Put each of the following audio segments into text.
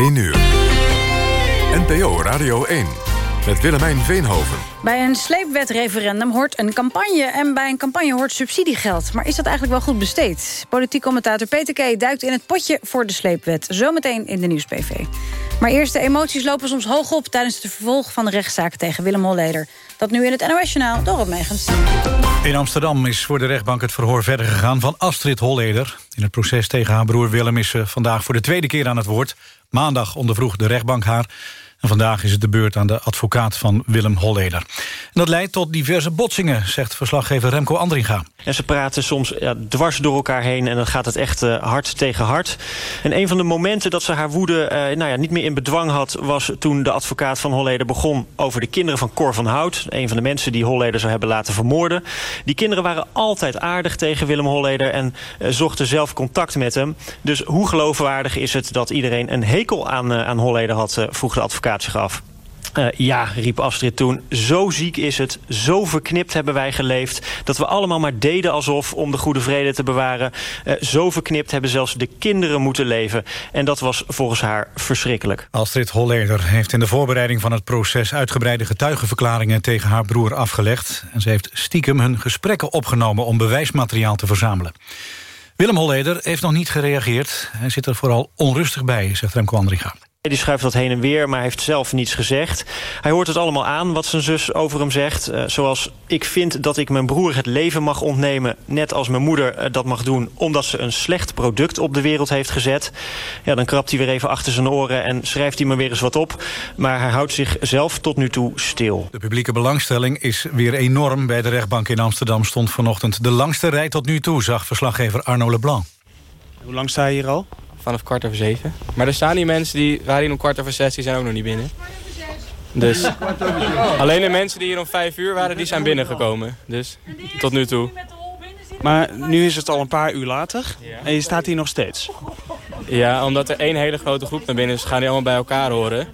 1 uur. NPO Radio 1 met Willemijn Veenhoven. Bij een sleepwetreferendum hoort een campagne... en bij een campagne hoort subsidiegeld. Maar is dat eigenlijk wel goed besteed? Politiek commentator Peter K. duikt in het potje voor de sleepwet. Zometeen in de Nieuws-PV. Maar eerst de emoties lopen soms hoog op... tijdens het vervolg van de rechtszaak tegen Willem Holleder. Dat nu in het NOS-journaal door Megens. In Amsterdam is voor de rechtbank het verhoor verder gegaan van Astrid Holleder. In het proces tegen haar broer Willem is ze vandaag voor de tweede keer aan het woord. Maandag ondervroeg de rechtbank haar en vandaag is het de beurt aan de advocaat van Willem Holleder. En dat leidt tot diverse botsingen, zegt verslaggever Remco Andringa. En ze praten soms ja, dwars door elkaar heen en dan gaat het echt uh, hard tegen hard. En een van de momenten dat ze haar woede uh, nou ja, niet meer in bedwang had... was toen de advocaat van Holleder begon over de kinderen van Cor van Hout. Een van de mensen die Holleder zou hebben laten vermoorden. Die kinderen waren altijd aardig tegen Willem Holleder... en uh, zochten zelf contact met hem. Dus hoe geloofwaardig is het dat iedereen een hekel aan, aan Holleder had... vroeg de advocaat Uh, ja, riep Astrid toen, zo ziek is het, zo verknipt hebben wij geleefd... dat we allemaal maar deden alsof om de goede vrede te bewaren. Uh, zo verknipt hebben zelfs de kinderen moeten leven. En dat was volgens haar verschrikkelijk. Astrid Holleder heeft in de voorbereiding van het proces... uitgebreide getuigenverklaringen tegen haar broer afgelegd. En ze heeft stiekem hun gesprekken opgenomen om bewijsmateriaal te verzamelen. Willem Holleder heeft nog niet gereageerd. Hij zit er vooral onrustig bij, zegt Remco Andringa. Die schuift wat heen en weer, maar heeft zelf niets gezegd. Hij hoort het allemaal aan wat zijn zus over hem zegt. Uh, zoals, ik vind dat ik mijn broer het leven mag ontnemen... net als mijn moeder uh, dat mag doen... omdat ze een slecht product op de wereld heeft gezet. Ja, dan krabt hij weer even achter zijn oren en schrijft hij maar weer eens wat op. Maar hij houdt zichzelf tot nu toe stil. De publieke belangstelling is weer enorm. Bij de rechtbank in Amsterdam stond vanochtend de langste rij tot nu toe... zag verslaggever Arno Leblanc. Hoe lang sta je hier al? Vanaf kwart over zeven. Maar er staan die mensen die waren hier om kwart over zes, die zijn ook nog niet binnen. Dus alleen de mensen die hier om vijf uur waren, die zijn binnengekomen. Dus tot nu toe. Maar nu is het al een paar uur later en je staat hier nog steeds. Ja, omdat er één hele grote groep naar binnen is, gaan die allemaal bij elkaar horen.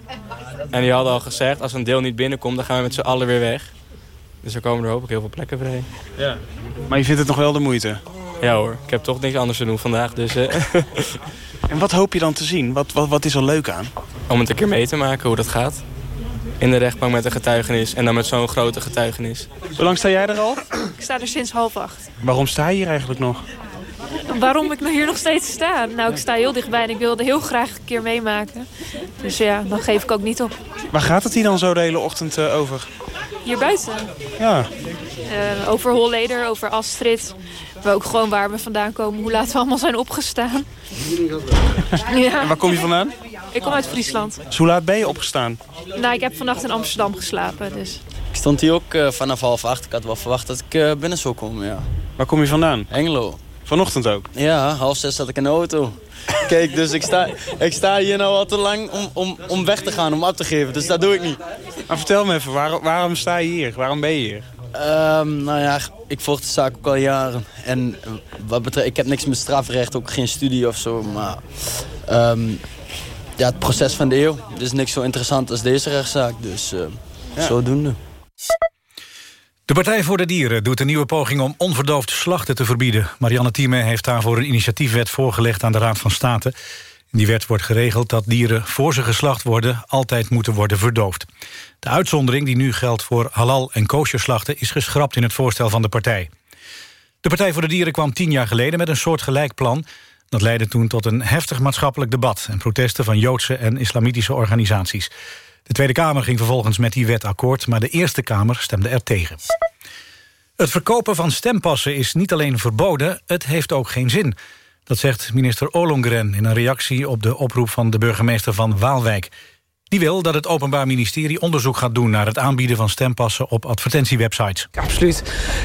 En die hadden al gezegd, als een deel niet binnenkomt, dan gaan we met z'n allen weer weg. Dus er komen er hopelijk heel veel plekken vrij. Ja. Maar je vindt het nog wel de moeite? Ja hoor, ik heb toch niks anders te doen vandaag. Dus, uh... en wat hoop je dan te zien? Wat, wat, wat is er leuk aan? Om het een keer mee te maken hoe dat gaat. In de rechtbank met een getuigenis en dan met zo'n grote getuigenis. Hoe lang sta jij er al? Ik sta er sinds half acht. Waarom sta je hier eigenlijk nog? Waarom ik hier nog steeds sta? Nou, ik sta heel dichtbij en ik wilde heel graag een keer meemaken. Dus ja, dan geef ik ook niet op. Waar gaat het hier dan zo de hele ochtend uh, over? Hier buiten. Ja. Uh, over Holleder, over Astrid. Maar ook gewoon waar we vandaan komen, hoe laat we allemaal zijn opgestaan. ja. En waar kom je vandaan? Ik kom uit Friesland. Dus hoe laat ben je opgestaan? Nou, ik heb vannacht in Amsterdam geslapen, dus... Ik stond hier ook uh, vanaf half acht. Ik had wel verwacht dat ik uh, binnen zou komen, ja. Waar kom je vandaan? Engelo. Vanochtend ook? Ja, half zes zat ik in de auto. Kijk, dus ik sta, ik sta hier nou al te lang om, om, om weg te gaan, om af te geven. Dus dat doe ik niet. Maar vertel me even, waar, waarom sta je hier? Waarom ben je hier? Um, nou ja, ik volg de zaak ook al jaren. En wat betreft, ik heb niks met strafrecht, ook geen studie of zo. Maar um, ja, het proces van de eeuw is niks zo interessant als deze rechtszaak. Dus uh, ja. zodoende. De Partij voor de Dieren doet een nieuwe poging om onverdoofd slachten te verbieden. Marianne Thieme heeft daarvoor een initiatiefwet voorgelegd aan de Raad van State. In die wet wordt geregeld dat dieren voor ze geslacht worden... altijd moeten worden verdoofd. De uitzondering die nu geldt voor halal- en kosherslachten... is geschrapt in het voorstel van de partij. De Partij voor de Dieren kwam tien jaar geleden met een soortgelijk plan. Dat leidde toen tot een heftig maatschappelijk debat... en protesten van Joodse en islamitische organisaties. De Tweede Kamer ging vervolgens met die wet akkoord... maar de Eerste Kamer stemde er tegen. Het verkopen van stempassen is niet alleen verboden... het heeft ook geen zin. Dat zegt minister Ollongren in een reactie op de oproep van de burgemeester van Waalwijk. Die wil dat het Openbaar Ministerie onderzoek gaat doen... naar het aanbieden van stempassen op advertentiewebsites. Absoluut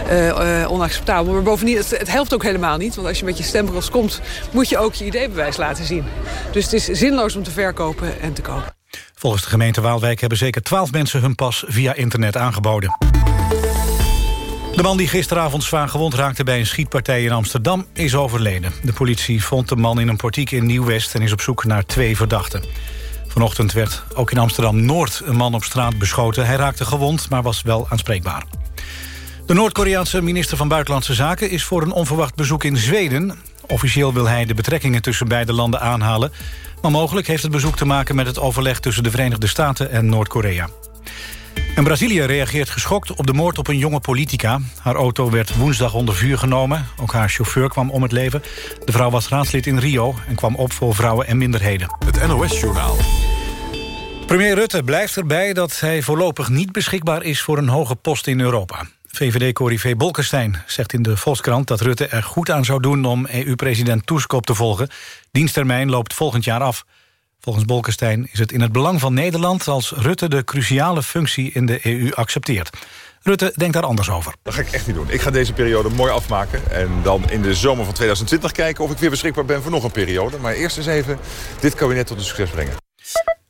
uh, uh, onacceptabel. Maar bovendien, het, het, helpt ook helemaal niet. Want als je met je stembureaus komt, moet je ook je ID-bewijs laten zien. Dus het is zinloos om te verkopen en te kopen. Volgens de gemeente Waalwijk hebben zeker twaalf mensen hun pas via internet aangeboden. De man die gisteravond zwaar gewond raakte bij een schietpartij in Amsterdam is overleden. De politie vond de man in een portiek in Nieuw-West en is op zoek naar twee verdachten. Vanochtend werd ook in Amsterdam-Noord een man op straat beschoten. Hij raakte gewond, maar was wel aanspreekbaar. De Noord-Koreaanse minister van Buitenlandse Zaken is voor een onverwacht bezoek in Zweden. Officieel wil hij de betrekkingen tussen beide landen aanhalen. Maar mogelijk heeft het bezoek te maken met het overleg... tussen de Verenigde Staten en Noord-Korea. En Brazilië reageert geschokt op de moord op een jonge politica. Haar auto werd woensdag onder vuur genomen. Ook haar chauffeur kwam om het leven. De vrouw was raadslid in Rio en kwam op voor vrouwen en minderheden. Het NOS-journaal. Premier Rutte blijft erbij dat hij voorlopig niet beschikbaar is... voor een hoge post in Europa. VVD-corrivé Bolkestein zegt in de Volkskrant dat Rutte er goed aan zou doen... om EU-president Tusk op te volgen. Diensttermijn loopt volgend jaar af. Volgens Bolkestein is het in het belang van Nederland... als Rutte de cruciale functie in de EU accepteert. Rutte denkt daar anders over. Dat ga ik echt niet doen. Ik ga deze periode mooi afmaken. En dan in de zomer van 2020 kijken of ik weer beschikbaar ben voor nog een periode. Maar eerst eens even dit kabinet tot een succes brengen.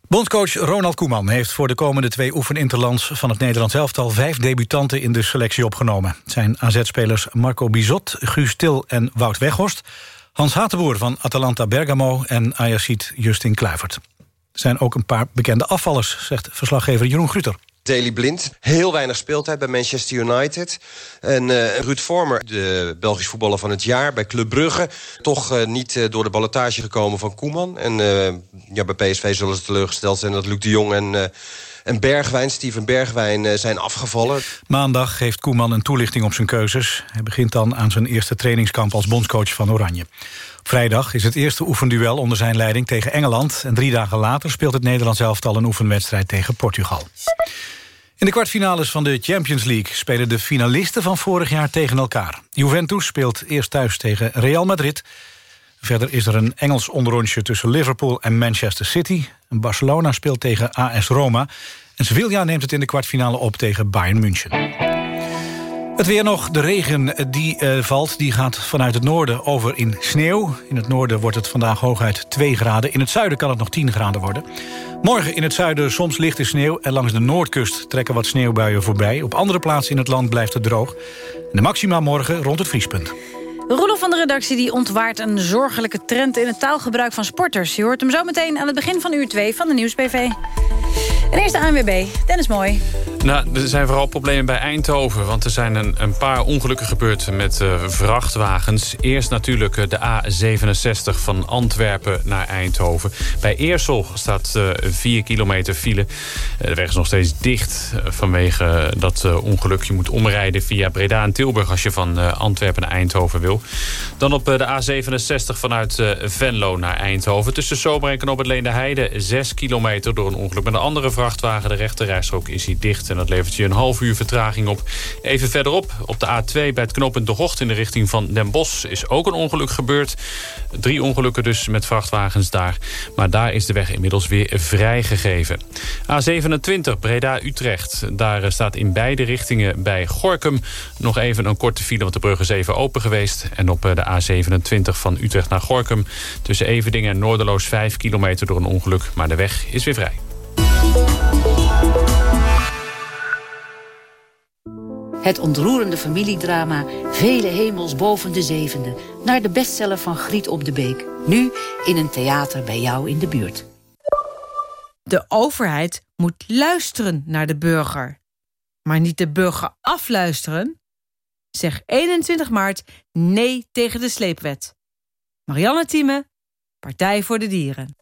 Bondscoach Ronald Koeman heeft voor de komende twee oefeninterlands van het Nederlands elftal vijf debutanten in de selectie opgenomen. Het zijn AZ-spelers Marco Bizot, Guus Til en Wout Weghorst. Hans Hatenboer van Atalanta Bergamo en Ayacid Justin Kluivert. Er zijn ook een paar bekende afvallers, zegt verslaggever Jeroen Gruter. Daley Blind, heel weinig speeltijd bij Manchester United. En uh, Ruud Vormer, de Belgisch voetballer van het jaar bij Club Brugge... toch uh, niet uh, door de ballotage gekomen van Koeman. En ja, bij PSV zullen ze teleurgesteld zijn dat Luc de Jong en... En Bergwijn, Steven Bergwijn, zijn afgevallen. Maandag geeft Koeman een toelichting op zijn keuzes. Hij begint dan aan zijn eerste trainingskamp als bondscoach van Oranje. Vrijdag is het eerste oefenduel onder zijn leiding tegen Engeland... en drie dagen later speelt het Nederlands elftal een oefenwedstrijd tegen Portugal. In de kwartfinales van de Champions League spelen de finalisten van vorig jaar tegen elkaar. Juventus speelt eerst thuis tegen Real Madrid. Verder is er een Engels onderrondje tussen Liverpool en Manchester City. Barcelona speelt tegen AS Roma. En Sevilla neemt het in de kwartfinale op tegen Bayern München. Het weer nog. De regen die uh, valt, die gaat vanuit het noorden over in sneeuw. In het noorden wordt het vandaag hooguit 2 graden. In het zuiden kan het nog 10 graden worden. Morgen in het zuiden soms lichte sneeuw... en langs de noordkust trekken wat sneeuwbuien voorbij. Op andere plaatsen in het land blijft het droog. de maxima morgen rond het vriespunt. Rolof van de redactie die ontwaart een zorgelijke trend... in het taalgebruik van sporters. Je hoort hem zo meteen aan het begin van uur 2 van de Nieuwsbv. En eerst de ANWB. Dennis Mooi. Nou, er zijn vooral problemen bij Eindhoven. Want er zijn een, een paar ongelukken gebeurd met uh, vrachtwagens. Eerst natuurlijk uh, de A67 van Antwerpen naar Eindhoven. Bij Eersel staat uh, 4 kilometer file. de weg is nog steeds dicht vanwege dat ongeluk. Je moet omrijden via Breda en Tilburg... als je van Antwerpen naar Eindhoven wil. Dan op de A67 vanuit Venlo naar Eindhoven. Tussen Zomer en het Leende Heide. 6 kilometer door een ongeluk met een andere vrachtwagen. De rechterrijstrook is hier dicht en dat levert je een half uur vertraging op. Even verderop, op de A2 bij het knooppunt De Gocht... in de richting van Den Bosch is ook een ongeluk gebeurd. Drie ongelukken dus met vrachtwagens daar. Maar daar is de weg inmiddels weer vrijgegeven. A27 Breda-Utrecht. Daar eh, staat in beide richtingen bij Gorkum nog even een korte file... want de brug is even open geweest. En op eh, de A27 van Utrecht naar Gorkum... tussen Everdingen en Noorderloos 5 kilometer door een ongeluk. Maar de weg is weer vrij. Het ontroerende familiedrama Vele hemels boven de zevende... naar de bestseller van Griet op de Beek. Nu in een theater bij jou in de buurt. De overheid moet luisteren naar de burger. Maar niet de burger afluisteren. Zeg 21 maart nee tegen de sleepwet. Marianne Thieme, Partij voor de Dieren.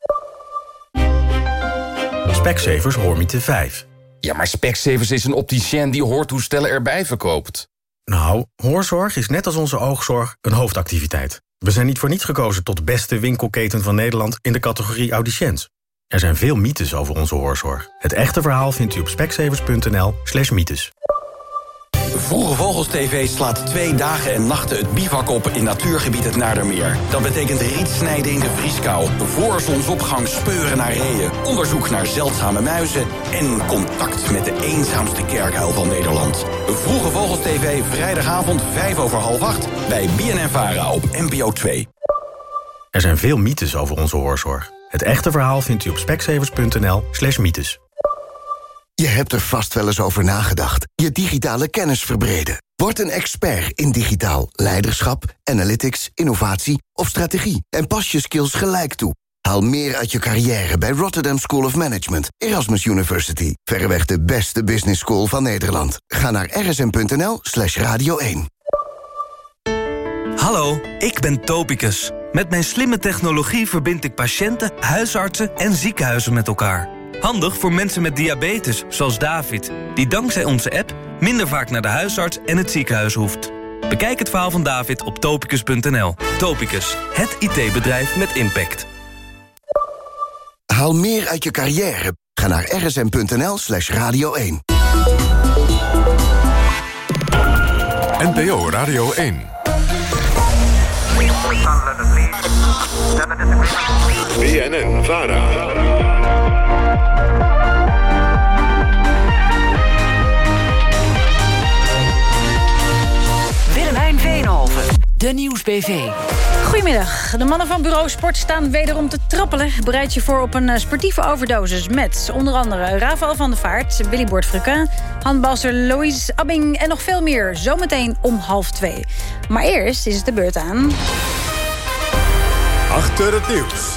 Specsavers Hoormiete 5. Ja, maar Specsavers is een opticien die hoortoestellen erbij verkoopt. Nou, hoorzorg is net als onze oogzorg een hoofdactiviteit. We zijn niet voor niets gekozen tot beste winkelketen van Nederland in de categorie audiciënt. Er zijn veel mythes over onze hoorzorg. Het echte verhaal vindt u op specsavers.nl slash mythes. Vroege Vogels TV slaat twee dagen en nachten het bivak op in natuurgebied het Naardermeer. Dat betekent riet snijden in de vrieskou, voor zonsopgang speuren naar reeën, onderzoek naar zeldzame muizen en contact met de eenzaamste kerkhuil van Nederland. Vroege Vogels TV, vrijdagavond 5 over half 8 bij BNN-Vara op NPO 2. Er zijn veel mythes over onze hoorzorg. Het echte verhaal vindt u op speksevers.nl slash mythes. Je hebt er vast wel eens over nagedacht. Je digitale kennis verbreden. Word een expert in digitaal leiderschap, analytics, innovatie of strategie. En pas je skills gelijk toe. Haal meer uit je carrière bij Rotterdam School of Management, Erasmus University. Verreweg de beste business school van Nederland. Ga naar rsm.nl slash radio 1. Hallo, ik ben Topicus. Met mijn slimme technologie verbind ik patiënten, huisartsen en ziekenhuizen met elkaar. Handig voor mensen met diabetes, zoals David... die dankzij onze app minder vaak naar de huisarts en het ziekenhuis hoeft. Bekijk het verhaal van David op topicus.nl. Topicus, het IT-bedrijf met impact. Haal meer uit je carrière. Ga naar rsm.nl slash radio 1. NPO Radio 1. BNN Vara. De Nieuwsbv. Goedemiddag. De mannen van Bureau Sport staan wederom te trappelen. Bereid je voor op een eh, sportieve overdosis met onder andere Rafael van der Vaart, Willy Bord-Fruquin, handbalster Louise Abbing en nog veel meer. Zometeen om half twee. Maar eerst is het de beurt aan... Achter het nieuws.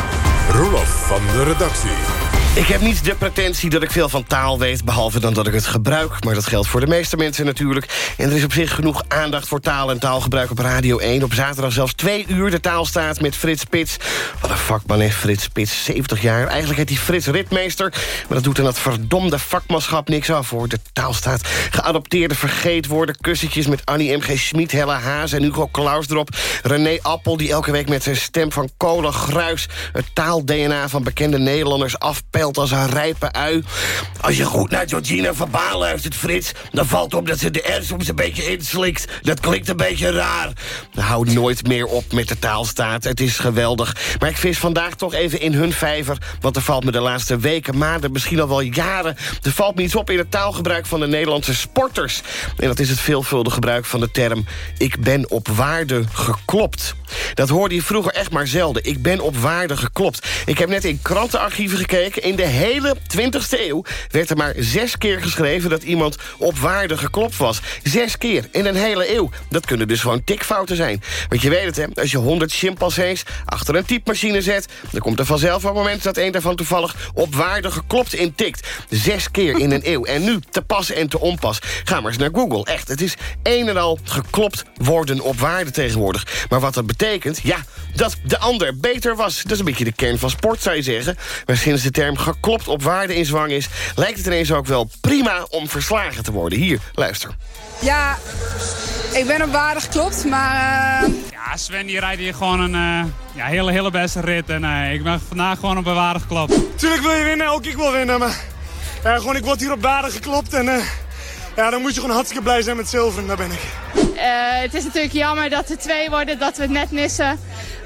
Roelof van de redactie. Ik heb niet de pretentie dat ik veel van taal weet... behalve dan dat ik het gebruik. Maar dat geldt voor de meeste mensen natuurlijk. En er is op zich genoeg aandacht voor taal en taalgebruik op Radio 1. Op zaterdag zelfs twee uur de taalstaat met Frits Pits. Wat een vakman is Frits Pits, 70 jaar. Eigenlijk heet hij Frits Ritmeester. Maar dat doet aan dat verdomde vakmanschap niks af, hoor. De taalstaat. Geadopteerde vergeetwoorden, kussentjes met Annie M.G. Schmid... Hella Haas en Hugo Claus erop. René Appel, die elke week met zijn stem van kolen gruis... het taal-DNA van bekende Nederlanders afpelt als een rijpe ui. Als je goed naar Georgina Verbaal luistert, Frits... dan valt op dat ze de R soms een beetje inslikt. Dat klinkt een beetje raar. Hou nooit meer op met de taalstaat. Het is geweldig. Maar ik vis vandaag toch even in hun vijver... want er valt me de laatste weken, maanden, misschien al wel jaren... er valt me iets op in het taalgebruik van de Nederlandse sporters. En dat is het veelvuldige gebruik van de term... ik ben op waarde geklopt. Dat hoorde je vroeger echt maar zelden. Ik ben op waarde geklopt. Ik heb net in krantenarchieven gekeken. In de hele 20e eeuw werd er maar zes keer geschreven... dat iemand op waarde geklopt was. Zes keer in een hele eeuw. Dat kunnen dus gewoon tikfouten zijn. Want je weet het, hè, als je 100 chimpansees achter een typemachine zet... dan komt er vanzelf een moment dat een daarvan toevallig... op waarde geklopt intikt. Zes keer in een eeuw. En nu te pas en te onpas. Ga maar eens naar Google. Echt, het is een en al geklopt worden op waarde tegenwoordig. Maar wat dat betekent, ja, dat de ander beter was. Dat is een beetje de kern van sport, zou je zeggen. Maar sinds de term geklopt op waarde in zwang is... lijkt het ineens ook wel prima om verslagen te worden. Hier, luister. Ja, ik ben op waarde geklopt, maar... eh, Ja, Sven die rijdt hier gewoon een eh, ja, hele, hele beste rit. En eh, ik ben vandaag gewoon op een waarde geklopt. Tuurlijk wil je winnen, ook ik wil winnen. Maar ja, gewoon, ik word hier op waarde geklopt. En eh, ja, dan moet je gewoon hartstikke blij zijn met zilver. En daar ben ik. Eh, het is natuurlijk jammer dat er twee worden, dat we het net missen.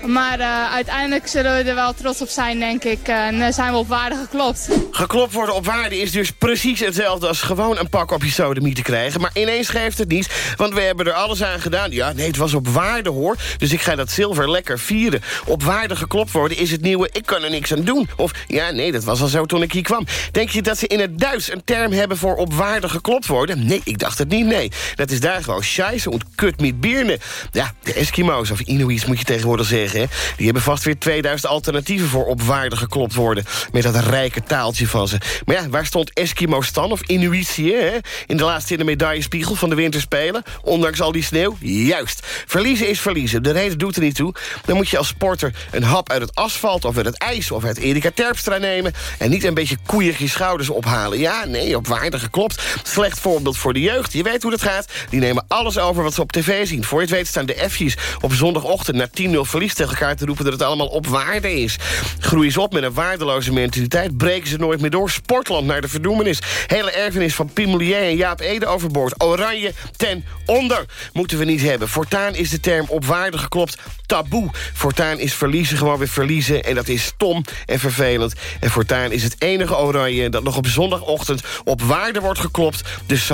Maar eh, uiteindelijk zullen we er wel trots op zijn, denk ik. En eh, zijn we op waarde geklopt. Geklopt worden op waarde is dus precies hetzelfde als gewoon een pak op je sodemie te krijgen. Maar ineens geeft het niet, want we hebben er alles aan gedaan. Ja, nee, het was op waarde hoor. Dus ik ga dat zilver lekker vieren. Op waarde geklopt worden is het nieuwe, ik kan er niks aan doen. Of, ja, nee, dat was al zo toen ik hier kwam. Denk je dat ze in het Duits een term hebben voor op waarde geklopt worden? Nee, ik dacht het niet, nee. Dat is daar gewoon scheisse en kut met bierne. Ja, de Eskimo's of Inuits moet je tegenwoordig zeggen. Die hebben vast weer 2000 alternatieven voor op waarde geklopt worden. Met dat rijke taaltje van ze. Maar ja, waar stond Eskimo's dan? Of Inuitië, hè? In de laatste in de medaillespiegel van de winterspelen. Ondanks al die sneeuw. Juist. Verliezen is verliezen. De reden doet er niet toe. Dan moet je als sporter een hap uit het asfalt... of uit het ijs of uit Erika Terpstra nemen... en niet een beetje koeierig je schouders ophalen. Ja, nee, op waarde geklopt. Slecht voor de jeugd. Je weet hoe dat gaat. Die nemen alles over wat ze op tv zien. Voor je het weet staan de F'jes op zondagochtend... na 10-0 verlies tegen elkaar te roepen dat het allemaal op waarde is. Groeien ze op met een waardeloze mentaliteit... breken ze nooit meer door. Sportland naar de verdoemenis. Hele erfenis van Pimelier en Jaap Ede overboord. Oranje ten onder. Moeten we niet hebben. Voortaan is de term op waarde geklopt taboe. Voortaan is verliezen gewoon weer verliezen. En dat is stom en vervelend. En voortaan is het enige oranje dat nog op zondagochtend... op waarde wordt geklopt. De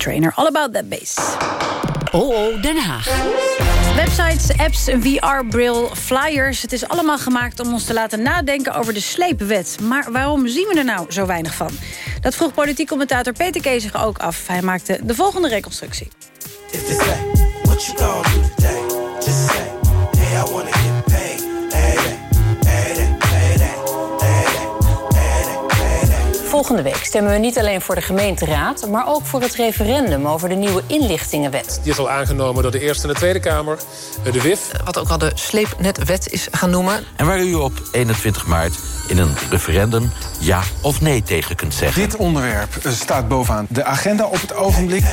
Trainer, all about that bass. Oh, Den Haag. Websites, apps, VR-bril, flyers. Het is allemaal gemaakt om ons te laten nadenken over de sleepwet. Maar waarom zien we er nou zo weinig van? Dat vroeg politiek commentator Peter Kees zich ook af. Hij maakte de volgende reconstructie. Volgende week stemmen we niet alleen voor de gemeenteraad... maar ook voor het referendum over de nieuwe inlichtingenwet. Die is al aangenomen door de Eerste en de Tweede Kamer. Eh, De WIF. Wat ook al de sleepnetwet is gaan noemen. En waar u op 21 maart in een referendum ja of nee tegen kunt zeggen. Dit onderwerp eh, staat bovenaan de agenda op het ogenblik.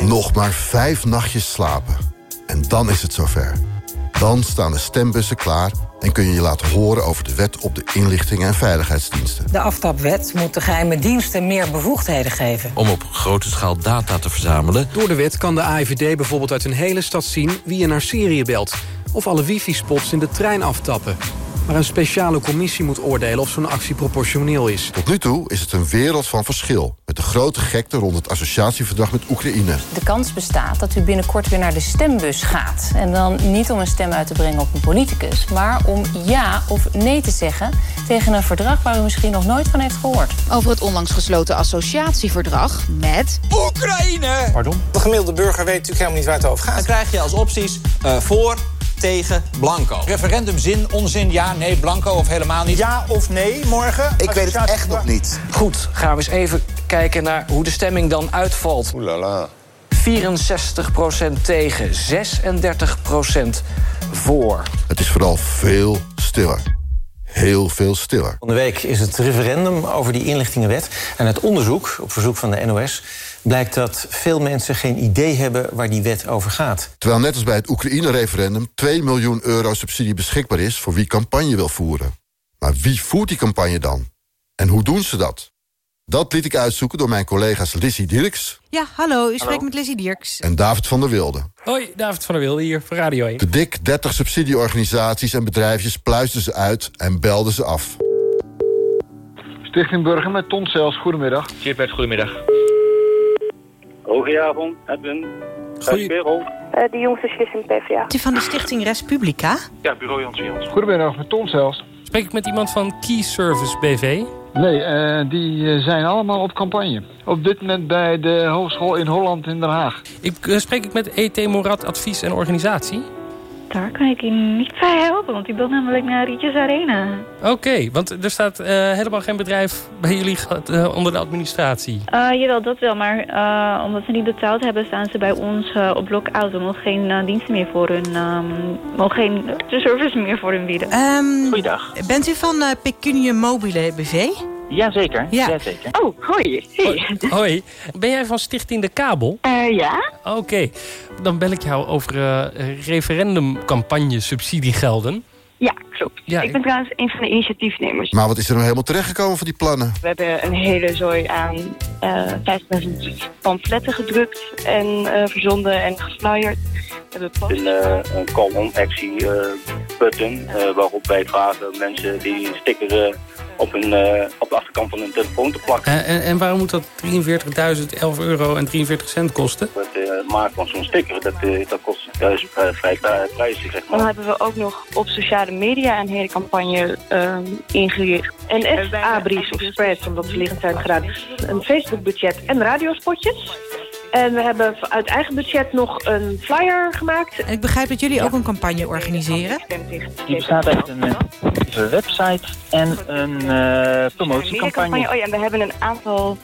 Nog maar vijf nachtjes slapen. En dan is het zover. Dan staan de stembussen klaar en kun je je laten horen over de wet op de inlichtingen en veiligheidsdiensten. De aftapwet moet de geheime diensten meer bevoegdheden geven. Om op grote schaal data te verzamelen. Door de wet kan de AIVD bijvoorbeeld uit een hele stad zien wie je naar Syrië belt. Of alle wifi-spots in de trein aftappen. Maar een speciale commissie moet oordelen of zo'n actie proportioneel is. Tot nu toe is het een wereld van verschil... met de grote gekte rond het associatieverdrag met Oekraïne. De kans bestaat dat u binnenkort weer naar de stembus gaat. En dan niet om een stem uit te brengen op een politicus... maar om ja of nee te zeggen tegen een verdrag... waar u misschien nog nooit van heeft gehoord. Over het onlangs gesloten associatieverdrag met... Oekraïne! Pardon? De gemiddelde burger weet natuurlijk helemaal niet waar het over gaat. Dan krijg je als opties eh, voor, tegen, blanco. Referendum zin, onzin, ja, nee, blanco of helemaal niet. Ja of nee morgen? Ik weet het echt nog niet. Goed, gaan we eens even kijken naar hoe de stemming dan uitvalt. Oelala. 64% tegen, 36% voor. Het is vooral veel stiller. Heel veel stiller. Van de week is het referendum over die inlichtingenwet. En het onderzoek, op verzoek van de NOS... blijkt dat veel mensen geen idee hebben waar die wet over gaat. Terwijl net als bij het Oekraïne-referendum... 2 miljoen euro subsidie beschikbaar is voor wie campagne wil voeren. Maar wie voert die campagne dan? En hoe doen ze dat? Dat liet ik uitzoeken door mijn collega's Lissy Dirks Ja, hallo, u spreekt met Lizzie Dierks. en David van der Wilde. Hoi, David van der Wilde hier voor Radio 1. De dik 30 subsidieorganisaties en bedrijfjes pluisten ze uit en belden ze af. Stichting Burger met Ton Cels, goedemiddag. Chipbert, goedemiddag. Goedenavond, Edwin. Goedenavond. Eh, de jongste zus in PvdA. U van de stichting Respublica? Ja, bureau Jans Jans. Goedemiddag met Ton Cels. Spreek ik met iemand van Key Service BV? Nee, eh, die eh, zijn allemaal op campagne. Op dit moment bij de Hogeschool in Holland in Den Haag. Ik, spreek ik met ET Morad Advies en Organisatie? Daar kan ik je niet bij helpen, want die wil namelijk naar Rietjes Arena. Oké, want er staat eh, helemaal geen bedrijf bij jullie eh, onder de administratie. Eh jawel, dat wel, maar eh, omdat ze niet betaald hebben, staan ze bij ons op lock-out. We mogen geen diensten meer voor hun, ehm, mogen geen service meer voor hun bieden. Ehm, Goeiedag. Bent u van Pecunium Mobile BV? Jazeker, Ja. jazeker. Oh, hoi. Hey. Hoi, ben jij van Stichting de Kabel? Eh, ja. Oké, dan bel ik jou over eh referendumcampagne subsidiegelden. Ja, klopt. Ja, ik ben trouwens een van de initiatiefnemers. Maar wat is er nou helemaal terechtgekomen van die plannen? We hebben een hele zooi aan eh 50.000 pamfletten gedrukt en eh, verzonden en geflyerd. We hebben post- Een, eh, een call-on-actie eh, button eh, waarop wij vragen mensen die een sticker eh, op, hun, eh, op de achterkant van hun telefoon te plakken. Eh, en, en waarom moet dat 43.011 euro en 43 cent kosten? Het eh, maken van zo'n sticker, dat, dat kost juist vrij pri- prijzig, zeg Dan maar. hebben we ook nog op sociale media een hele campagne ehm, ingericht. En echt A-briefs of spreads, omdat ze liggend zijn gedaan. Een Facebook-budget en radiospotjes. En we hebben uit eigen budget nog een flyer gemaakt. En ik begrijp dat jullie ook een campagne organiseren. Die bestaat uit een uh, website en een uh, promotiecampagne. Oh ja, we hebben een aantal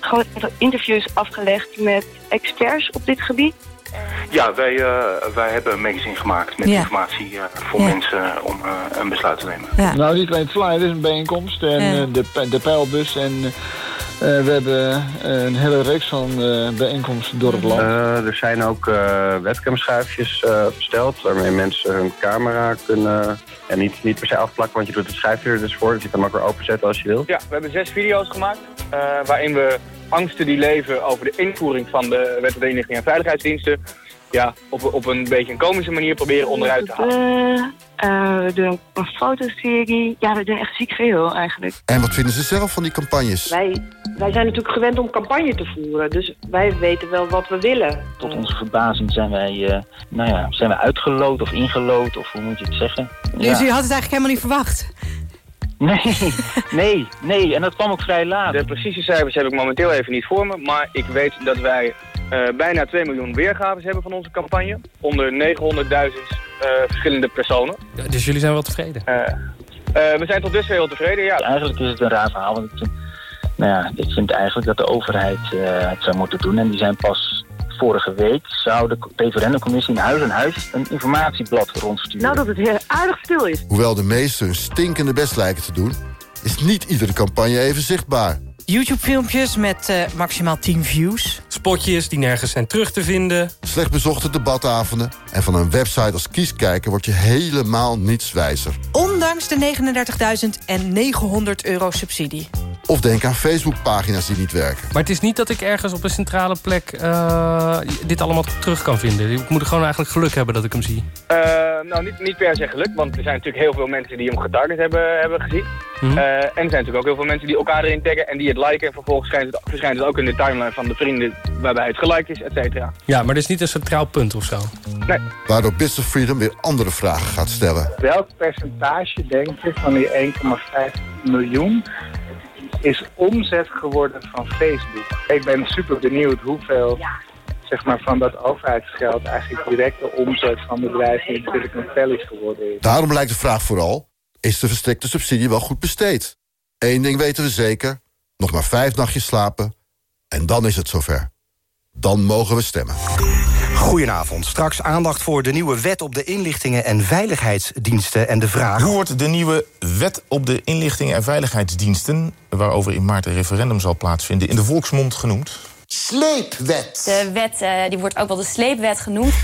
grote interviews afgelegd met experts op dit gebied. Ja, wij, uh, wij hebben een magazine gemaakt met ja. informatie uh, voor ja. mensen om uh, een besluit te nemen. Ja. Nou, niet alleen het flyer, het is een bijeenkomst en de, de pijlbus en... we hebben een hele reeks van bijeenkomsten door het land. er zijn ook webcamschuifjes besteld... waarmee mensen hun camera kunnen... en niet, niet per se afplakken, want je doet het schuifje er dus voor. Dus je kan hem ook weer openzetten als je wilt. Ja, we hebben zes video's gemaakt... waarin we angsten die leven over de invoering van de wet op de inlichting en veiligheidsdiensten... Ja, op, op een beetje een komische manier proberen onderuit te halen. Uh, we doen een fotoserie. Ja, we doen echt ziek veel eigenlijk. En wat vinden ze zelf van die campagnes? Wij, wij zijn natuurlijk gewend om campagne te voeren. Dus wij weten wel wat we willen. Tot onze verbazing zijn wij, uh, nou ja, zijn wij uitgeloot of ingelood, of hoe moet je het zeggen? Dus ja. u had het eigenlijk helemaal niet verwacht? Nee, nee, nee. En dat kwam ook vrij laat. De precieze cijfers heb ik momenteel even niet voor me. Maar ik weet dat wij uh, bijna 2 miljoen weergaves hebben van onze campagne. Onder 900.000 uh, verschillende personen. Ja, dus jullie zijn wel tevreden? Uh, we zijn tot dusver heel tevreden, ja. Eigenlijk is het een raar verhaal. Want ik vind, nou ja, ik vind eigenlijk dat de overheid het zou moeten doen. En die zijn pas vorige week zou de referendumcommissie in huis en huis een informatieblad rondsturen. Nou, dat het heel aardig stil is. Hoewel de meesten hun stinkende best lijken te doen... is niet iedere campagne even zichtbaar. YouTube-filmpjes met uh, maximaal 10 views. Spotjes die nergens zijn terug te vinden. Slecht bezochte debatavonden. En van een website als Kieskijker word je helemaal niets wijzer. Ondanks de 39.000 en 900 euro subsidie. Of denk aan Facebookpagina's die niet werken. Maar het is niet dat ik ergens op een centrale plek uh, dit allemaal terug kan vinden. Ik moet gewoon eigenlijk geluk hebben dat ik hem zie. Uh, nou, niet, niet per se geluk, want er zijn natuurlijk heel veel mensen die hem getarget hebben, hebben gezien. Mm -hmm. uh, en er zijn natuurlijk ook heel veel mensen die elkaar erin taggen en die het liken. En vervolgens verschijnt het, verschijnt het ook in de timeline van de vrienden waarbij het geliked is, et cetera. Ja, maar dat is niet een centraal punt of zo. Nee. Waardoor Bits of Freedom weer andere vragen gaat stellen. Welk percentage, denk je, van die 1,5 miljoen is omzet geworden van Facebook. Ik ben super benieuwd hoeveel zeg maar, van dat overheidsgeld eigenlijk directe omzet van bedrijven in Silicon Valley geworden is. Daarom lijkt de vraag vooral, is de verstrekte subsidie wel goed besteed? Eén ding weten we zeker, nog maar vijf nachtjes slapen en dan is het zover. Dan mogen we stemmen. Goedenavond. Straks aandacht voor de nieuwe wet op de inlichtingen en veiligheidsdiensten en de vraag... Hoe wordt de nieuwe wet op de inlichtingen en veiligheidsdiensten... waarover in maart een referendum zal plaatsvinden, in de volksmond genoemd? Sleepwet. De wet uh, die wordt ook wel de sleepwet genoemd.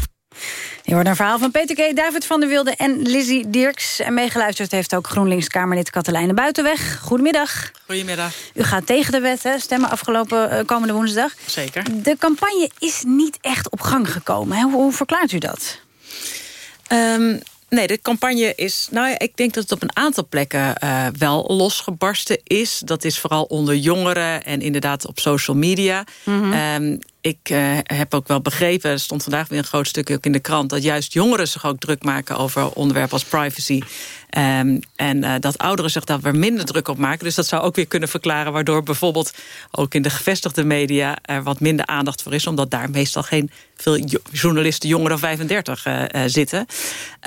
Je hoort een verhaal van Peter K., David van der Wilde en Lizzie Dirks. En meegeluisterd heeft ook GroenLinks-Kamerlid Katelijne Buitenweg. Goedemiddag. Goedemiddag. U gaat tegen de wet, hè? stemmen afgelopen uh, komende woensdag. Zeker. De campagne is niet echt op gang gekomen. Hè? Hoe, hoe verklaart u dat? Um, Nee, de campagne is... Nou ja, ik denk dat het op een aantal plekken uh, wel losgebarsten is. Dat is vooral onder jongeren en inderdaad op social media. Mm -hmm. um, ik uh, heb ook wel begrepen, er stond vandaag weer een groot stukje ook in de krant... dat juist jongeren zich ook druk maken over onderwerpen als privacy. Um, en uh, dat ouderen zich daar weer minder druk op maken. Dus dat zou ook weer kunnen verklaren... waardoor bijvoorbeeld ook in de gevestigde media... er wat minder aandacht voor is. Omdat daar meestal geen veel journalisten jonger dan 35 uh, zitten.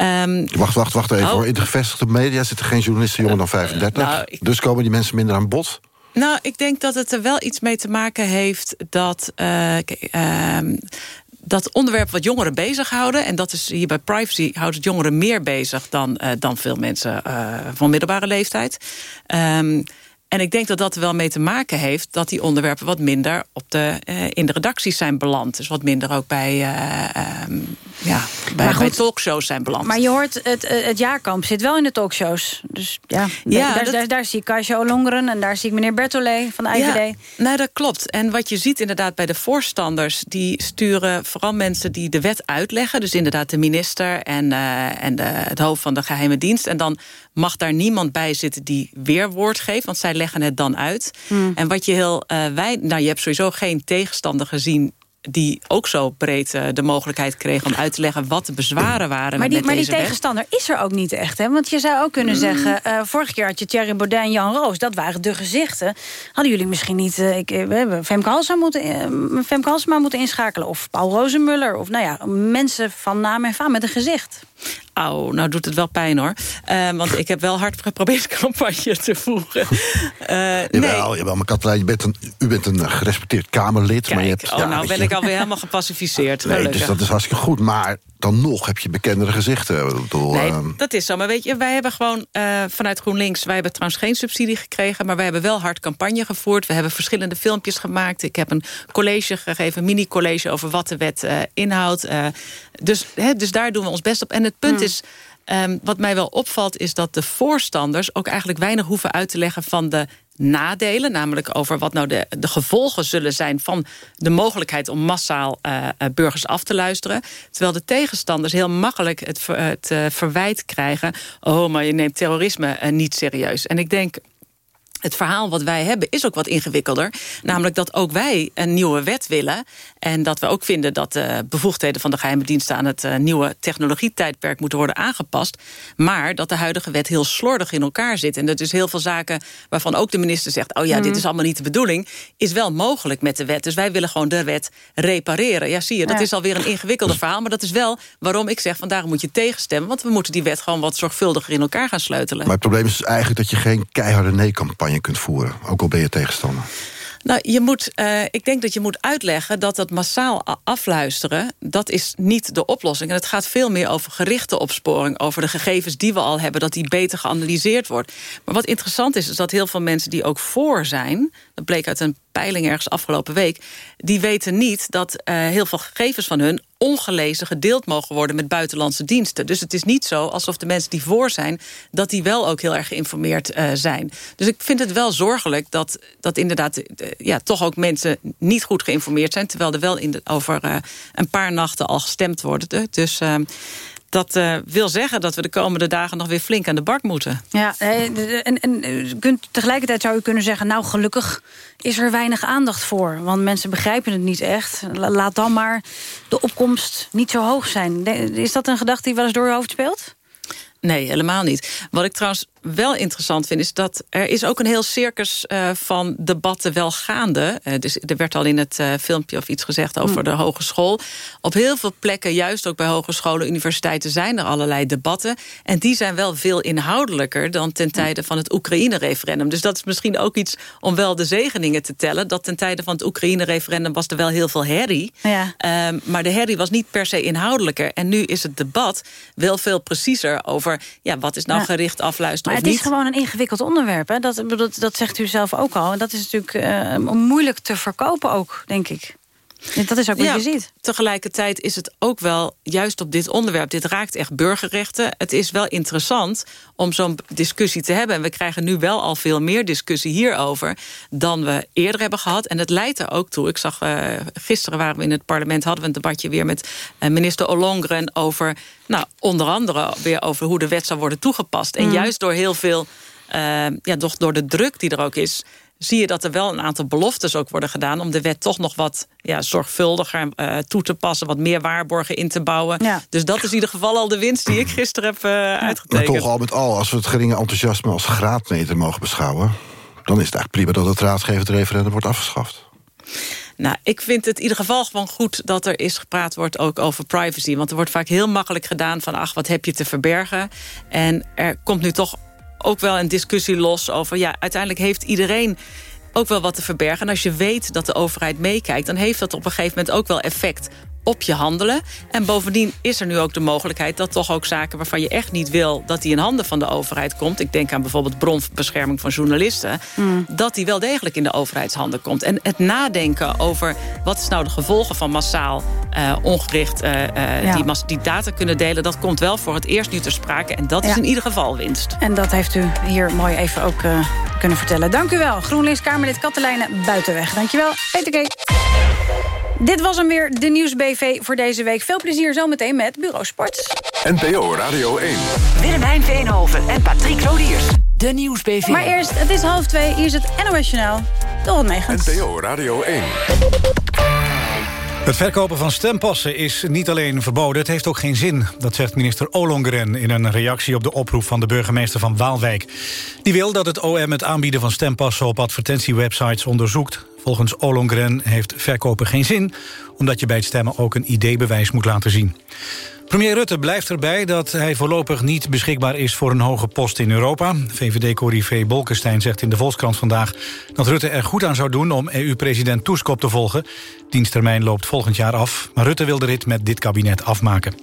Um, wacht, wacht, wacht even oh. hoor. In de gevestigde media zitten geen journalisten jonger dan 35. Nou, ik... Dus komen die mensen minder aan bod? Nou, ik denk dat het er wel iets mee te maken heeft dat... Uh, uh, dat onderwerp wat jongeren bezighouden... en dat is hier bij privacy houdt het jongeren meer bezig... dan, uh, dan veel mensen van middelbare leeftijd. Um, en ik denk dat dat er wel mee te maken heeft... dat die onderwerpen wat minder op de, uh, in de redacties zijn beland. Dus wat minder ook bij, uh, um, ja, bij, goed, bij, talkshows zijn beland. Maar je hoort, het, het jaarkamp zit wel in de talkshows. Dus ja, ja daar, dat... daar, daar, zie ik Kasia Longeren... en daar zie ik meneer Bertolet van de IVD. Ja, nou, dat klopt. En wat je ziet inderdaad bij de voorstanders... die sturen vooral mensen die de wet uitleggen. Dus inderdaad de minister en, uh, en de, het hoofd van de geheime dienst. En dan mag daar niemand bij zitten die weerwoord geeft... want zij leggen het dan uit. Hmm. En wat je heel uh, wij, nou, je hebt sowieso geen tegenstander gezien die ook zo breed uh, de mogelijkheid kreeg... om uit te leggen wat de bezwaren waren maar die, met Maar die deze tegenstander is er ook niet echt. Hè? Want je zou ook kunnen Mm. zeggen... Uh, vorige keer had je Thierry Baudet en Jan Roos. Dat waren de gezichten. Hadden jullie misschien niet... Uh, ik, we hebben Femke Halsema moeten, Femke Halsema moeten inschakelen. Of Paul Rozenmuller. Of nou ja, mensen van naam en faam met een gezicht. Auw, nou doet het wel pijn hoor. Uh, want ik heb wel hard geprobeerd campagne te voeren. Uh, jawel, nee. jawel, maar Katrijn, je bent een, u bent een gerespecteerd Kamerlid. Kijk, maar je hebt, oh, ja, nou ben je, ik alweer helemaal gepacificeerd. Nee, gelukkig. dus dat is hartstikke goed. Maar dan nog heb je bekendere gezichten. Bedoel, nee, uh, dat is zo. Maar weet je, wij hebben gewoon uh, vanuit GroenLinks... wij hebben trouwens geen subsidie gekregen... maar wij hebben wel hard campagne gevoerd. We hebben verschillende filmpjes gemaakt. Ik heb een college gegeven, een mini-college... over wat de wet uh, inhoudt. dus, he, dus daar doen we ons best op. En het punt Hmm. is... Um, wat mij wel opvalt is dat de voorstanders ook eigenlijk weinig hoeven uit te leggen van de nadelen. Namelijk over wat nou de, de gevolgen zullen zijn van de mogelijkheid om massaal uh, burgers af te luisteren. Terwijl de tegenstanders heel makkelijk het, het uh, verwijt krijgen. Oh, maar je neemt terrorisme niet serieus. En ik denk het verhaal wat wij hebben is ook wat ingewikkelder. Namelijk dat ook wij een nieuwe wet willen. En dat we ook vinden dat de bevoegdheden van de geheime diensten... aan het uh, nieuwe technologietijdperk moeten worden aangepast. Maar dat de huidige wet heel slordig in elkaar zit. En dat is heel veel zaken waarvan ook de minister zegt... oh ja, dit is allemaal niet de bedoeling. Is wel mogelijk met de wet. Dus wij willen gewoon de wet repareren. Ja, zie je, dat Ja. is alweer een ingewikkelder verhaal. Maar dat is wel waarom ik zeg, vandaag moet je tegenstemmen. Want we moeten die wet gewoon wat zorgvuldiger in elkaar gaan sleutelen. Maar het probleem is eigenlijk dat je geen keiharde nee-campagne kunt voeren. Ook al ben je tegenstander. Nou, je moet, uh, ik denk dat je moet uitleggen dat dat massaal afluisteren... dat is niet de oplossing. En het gaat veel meer over gerichte opsporing... over de gegevens die we al hebben, dat die beter geanalyseerd wordt. Maar wat interessant is, is dat heel veel mensen die ook voor zijn... dat bleek uit een peiling ergens afgelopen week... die weten niet dat uh, heel veel gegevens van hun ongelezen gedeeld mogen worden met buitenlandse diensten. Dus het is niet zo alsof de mensen die voor zijn... dat die wel ook heel erg geïnformeerd uh, zijn. Dus ik vind het wel zorgelijk dat, dat inderdaad... Uh, ja, toch ook mensen niet goed geïnformeerd zijn... terwijl er wel in de, over een paar nachten al gestemd wordt. Dus uh, dat uh, wil zeggen dat we de komende dagen nog weer flink aan de bak moeten. Ja, en, en kunt, tegelijkertijd zou u kunnen zeggen... nou, gelukkig is er weinig aandacht voor. Want mensen begrijpen het niet echt. Laat dan maar de opkomst niet zo hoog zijn. Is dat een gedachte die wel eens door uw hoofd speelt? Nee, helemaal niet. Wat ik trouwens wel interessant vind... is dat er is ook een heel circus uh, van debatten wel gaande. Uh, dus er werd al in het uh, filmpje of iets gezegd over mm. de hogeschool. Op heel veel plekken, juist ook bij hogescholen, universiteiten... zijn er allerlei debatten. En die zijn wel veel inhoudelijker... dan ten tijde van het Oekraïne-referendum. Dus dat is misschien ook iets om wel de zegeningen te tellen. Dat ten tijde van het Oekraïne-referendum was er wel heel veel herrie. Ja. Uh, maar de herrie was niet per se inhoudelijker. En nu is het debat wel veel preciezer over... ja, wat is nou ja. gericht afluisteren het is gewoon een ingewikkeld onderwerp. Hè? Dat, dat, dat zegt u zelf ook al. En dat is natuurlijk uh, moeilijk te verkopen ook, denk ik. Dat is ook wat ja, je ziet. Tegelijkertijd is het ook wel, juist op dit onderwerp... dit raakt echt burgerrechten. Het is wel interessant om zo'n discussie te hebben. En we krijgen nu wel al veel meer discussie hierover... dan we eerder hebben gehad. En het leidt er ook toe. Ik zag, uh, gisteren waren we in het parlement... hadden we een debatje weer met uh, minister Ollongren... over, nou, onder andere weer over hoe de wet zou worden toegepast. En Mm. juist door heel veel, uh, ja, door, door de druk die er ook is zie je dat er wel een aantal beloftes ook worden gedaan... om de wet toch nog wat ja, zorgvuldiger uh, toe te passen... wat meer waarborgen in te bouwen. Ja. Dus dat is in ieder geval al de winst die ik gisteren heb uh, Maar uitgetekend. toch al met al, als we het geringe enthousiasme als graadmeter mogen beschouwen... dan is het eigenlijk prima dat het raadgevend referendum wordt afgeschaft. Nou, ik vind het in ieder geval gewoon goed dat er is gepraat wordt ook over privacy. Want er wordt vaak heel makkelijk gedaan van... ach, wat heb je te verbergen? En er komt nu toch ook wel een discussie los over... ja, uiteindelijk heeft iedereen ook wel wat te verbergen. En als je weet dat de overheid meekijkt... dan heeft dat op een gegeven moment ook wel effect op je handelen. En bovendien is er nu ook de mogelijkheid... dat toch ook zaken waarvan je echt niet wil... dat die in handen van de overheid komt... ik denk aan bijvoorbeeld bronbescherming van journalisten... Mm. dat die wel degelijk in de overheidshanden komt. En het nadenken over wat is nou de gevolgen van massaal uh, ongericht... Uh, uh, Ja. die, mas- die data kunnen delen... dat komt wel voor het eerst nu ter sprake. En dat is in ieder geval winst. En dat heeft u hier mooi even ook eh, kunnen vertellen. Dank u wel, GroenLinks-Kamerlid Katelijne Buitenweg. Dank je wel, Peter K. Dit was hem weer, de Nieuws-BV voor deze week. Veel plezier zometeen met Bureau Sport. NPO Radio 1. Willemijn Veenhoven en Patrick Lodiers. De Nieuws-BV. Maar eerst, het is half twee, hier is het NOS Journaal. Door het Meegens. NPO Radio 1. Het verkopen van stempassen is niet alleen verboden, het heeft ook geen zin. Dat zegt minister Olongren in een reactie op de oproep van de burgemeester van Waalwijk. Die wil dat het OM het aanbieden van stempassen op advertentiewebsites onderzoekt. Volgens Olongren heeft verkopen geen zin, omdat je bij het stemmen ook een ID-bewijs moet laten zien. Premier Rutte blijft erbij dat hij voorlopig niet beschikbaar is... voor een hoge post in Europa. VVD-corrivé Bolkestein zegt in de Volkskrant vandaag... dat Rutte er goed aan zou doen om EU-president Tusk te volgen. Diensttermijn loopt volgend jaar af. Maar Rutte wil de rit met dit kabinet afmaken.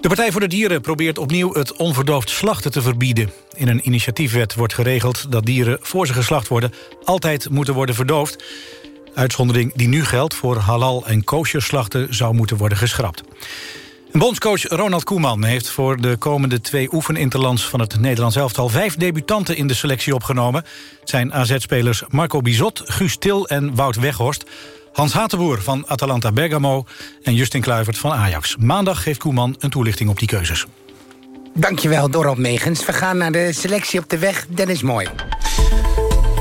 De Partij voor de Dieren probeert opnieuw het onverdoofd slachten te verbieden. In een initiatiefwet wordt geregeld dat dieren voor ze geslacht worden... altijd moeten worden verdoofd. Uitzondering die nu geldt voor halal en kosher slachten... zou moeten worden geschrapt. Bondscoach Ronald Koeman heeft voor de komende twee oefeninterlands van het Nederlands elftal vijf debutanten in de selectie opgenomen. Het zijn AZ-spelers Marco Bizot, Guus Til en Wout Weghorst. Hans Hatenboer van Atalanta Bergamo en Justin Kluivert van Ajax. Maandag geeft Koeman een toelichting op die keuzes. Dankjewel, Dorot Megens. We gaan naar de selectie op de weg. Dennis Mooi.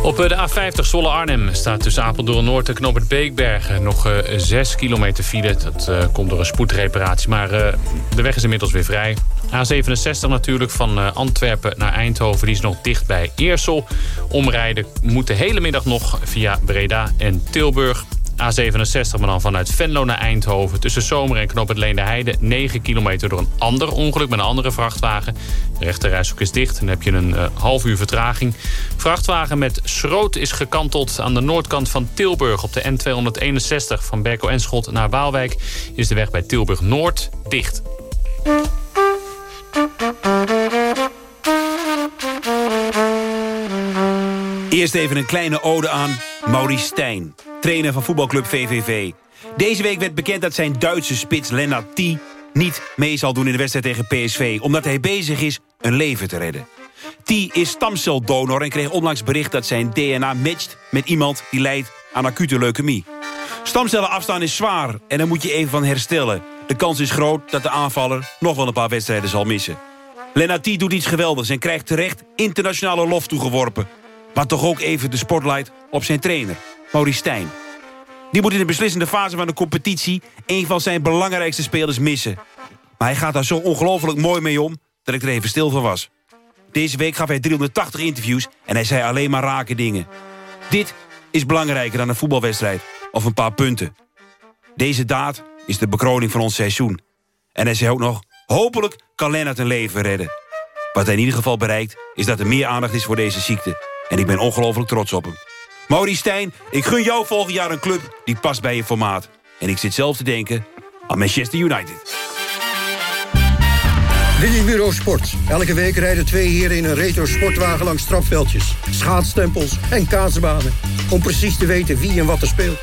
Op de A50 Zwolle-Arnhem staat tussen Apeldoorn Noord en Knoop Beekbergen nog uh, 6 kilometer file. Dat uh, komt door een spoedreparatie, maar uh, de weg is inmiddels weer vrij. A67 natuurlijk van Antwerpen naar Eindhoven, die is nog dicht bij Eersel. Omrijden moet de hele middag nog via Breda en Tilburg. A67, maar dan vanuit Venlo naar Eindhoven. Tussen Zomer en Knoop het Leende Heide. 9 kilometer door een ander ongeluk met een andere vrachtwagen. De rechterrijstrook is dicht en heb je een uh, half uur vertraging. Vrachtwagen met schroot is gekanteld aan de noordkant van Tilburg. Op de N261 van Berko en Schot naar Waalwijk... is de weg bij Tilburg Noord dicht. Eerst even een kleine ode aan Maurice Stijn trainer van voetbalclub VVV. Deze week werd bekend dat zijn Duitse spits Lennart T... niet mee zal doen in de wedstrijd tegen PSV... omdat hij bezig is een leven te redden. T is stamceldonor en kreeg onlangs bericht dat zijn DNA matcht... met iemand die lijdt aan acute leukemie. Stamcellen afstaan is zwaar en daar moet je even van herstellen. De kans is groot dat de aanvaller nog wel een paar wedstrijden zal missen. Lennart T doet iets geweldigs en krijgt terecht internationale lof toegeworpen. Maar toch ook even de spotlight op zijn trainer. Maurice Stijn. Die moet in de beslissende fase van de competitie... een van zijn belangrijkste spelers missen. Maar hij gaat daar zo ongelooflijk mooi mee om... dat ik er even stil van was. Deze week gaf hij 380 interviews... en hij zei alleen maar rake dingen. Dit is belangrijker dan een voetbalwedstrijd of een paar punten. Deze daad is de bekroning van ons seizoen. En hij zei ook nog... hopelijk kan Lennart een leven redden. Wat hij in ieder geval bereikt... is dat er meer aandacht is voor deze ziekte. En ik ben ongelooflijk trots op hem. Maurice Stijn, ik gun jou volgend jaar een club die past bij je formaat. En ik zit zelf te denken aan Manchester United. Willy Bureau Sport. Elke week rijden twee heren in een retro sportwagen langs strafveldjes, schaatsstempels en kaatsbanen. Om precies te weten wie en wat er speelt.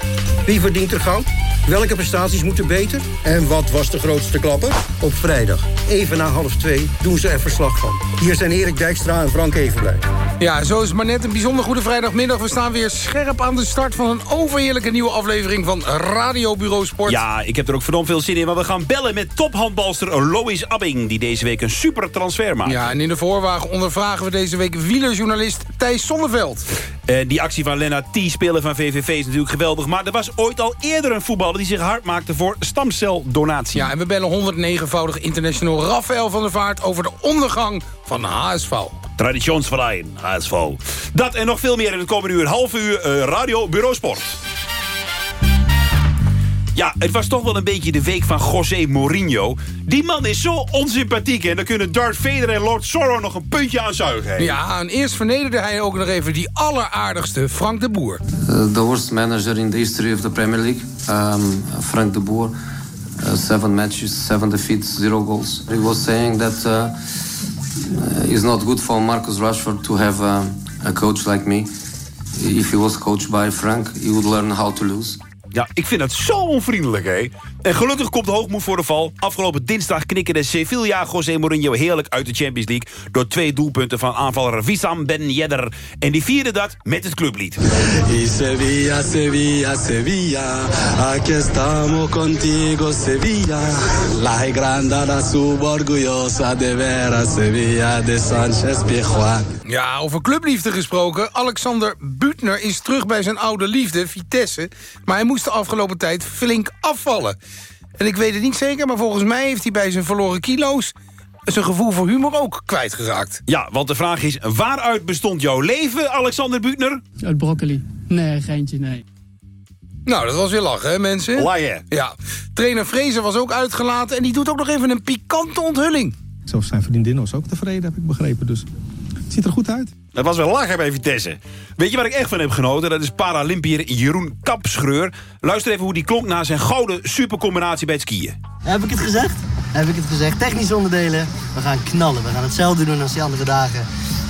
Wie verdient er goud? Welke prestaties moeten beter? En wat was de grootste klapper? Op vrijdag, even na half twee, doen ze er verslag van. Hier zijn Erik Dijkstra en Frank Evenblij. Ja, zo is het maar net een bijzonder goede vrijdagmiddag. We staan weer scherp aan de start van een overheerlijke nieuwe aflevering van Radio Bureau Sport. Ja, ik heb er ook verdomd veel zin in, maar we gaan bellen met tophandbalster Lois Abbing... die deze week een super transfer maakt. Ja, en in de voorwagen ondervragen we deze week wielerjournalist Thijs Zonneveld. Uh, die actie van Lennart T, speler van VVV, is natuurlijk geweldig... maar er was ooit al eerder een voetballer die zich hard maakte voor stamceldonatie. Ja, en we bellen 109-voudig international Rafael van der Vaart... over de ondergang van HSV. Traditionsverein, HSV. Dat en nog veel meer in het komende uur. Half uur uh, Radio Bureau Sport. Ja, het was toch wel een beetje de week van José Mourinho. Die man is zo onsympathiek en dan kunnen Darth Vader en Lord Sorrow nog een puntje aan zuigen. Ja, en eerst vernederde hij ook nog even die alleraardigste Frank de Boer. Uh, the worst manager in the history of the Premier League, um, Frank de Boer. Uh, seven matches, seven defeats, zero goals. He was saying that uh, it's not good for Marcus Rashford to have uh, a coach like me. If he was coached by Frank, he would learn how to lose. Ja, ik vind dat zo onvriendelijk, hè. En gelukkig komt de hoogmoed voor de val. Afgelopen dinsdag knikkerde Sevilla José Mourinho heerlijk uit de Champions League... door twee doelpunten van aanvaller Wissam Ben Yedder. En die vierde dat met het clublied. Sevilla, Sevilla, Sevilla, aquí estamos contigo, Sevilla. La grandada suborgullosa de vera, Sevilla de Sanchez Pizjuan. Ja, over clubliefde gesproken. Alexander Butner is terug bij zijn oude liefde, Vitesse. Maar hij moest de afgelopen tijd flink afvallen. En ik weet het niet zeker, maar volgens mij heeft hij bij zijn verloren kilo's... zijn gevoel voor humor ook kwijtgeraakt. Ja, want de vraag is, waaruit bestond jouw leven, Alexander Buutner? Uit broccoli. Nee, geintje, nee. Nou, dat was weer lachen, hè, mensen? Lachen. Ja. Trainer Vrezen was ook uitgelaten... en die doet ook nog even een pikante onthulling. Zelfs zijn vriendin was ook tevreden, heb ik begrepen. Dus ziet er goed uit. Dat was wel lachen bij Vitesse. Weet je waar ik echt van heb genoten? Dat is Paralympiër Jeroen Kapschreur. Luister even hoe die klonk na zijn gouden supercombinatie bij het skiën. Heb ik het gezegd? Heb ik het gezegd. Technische onderdelen, we gaan knallen. We gaan hetzelfde doen als die andere dagen.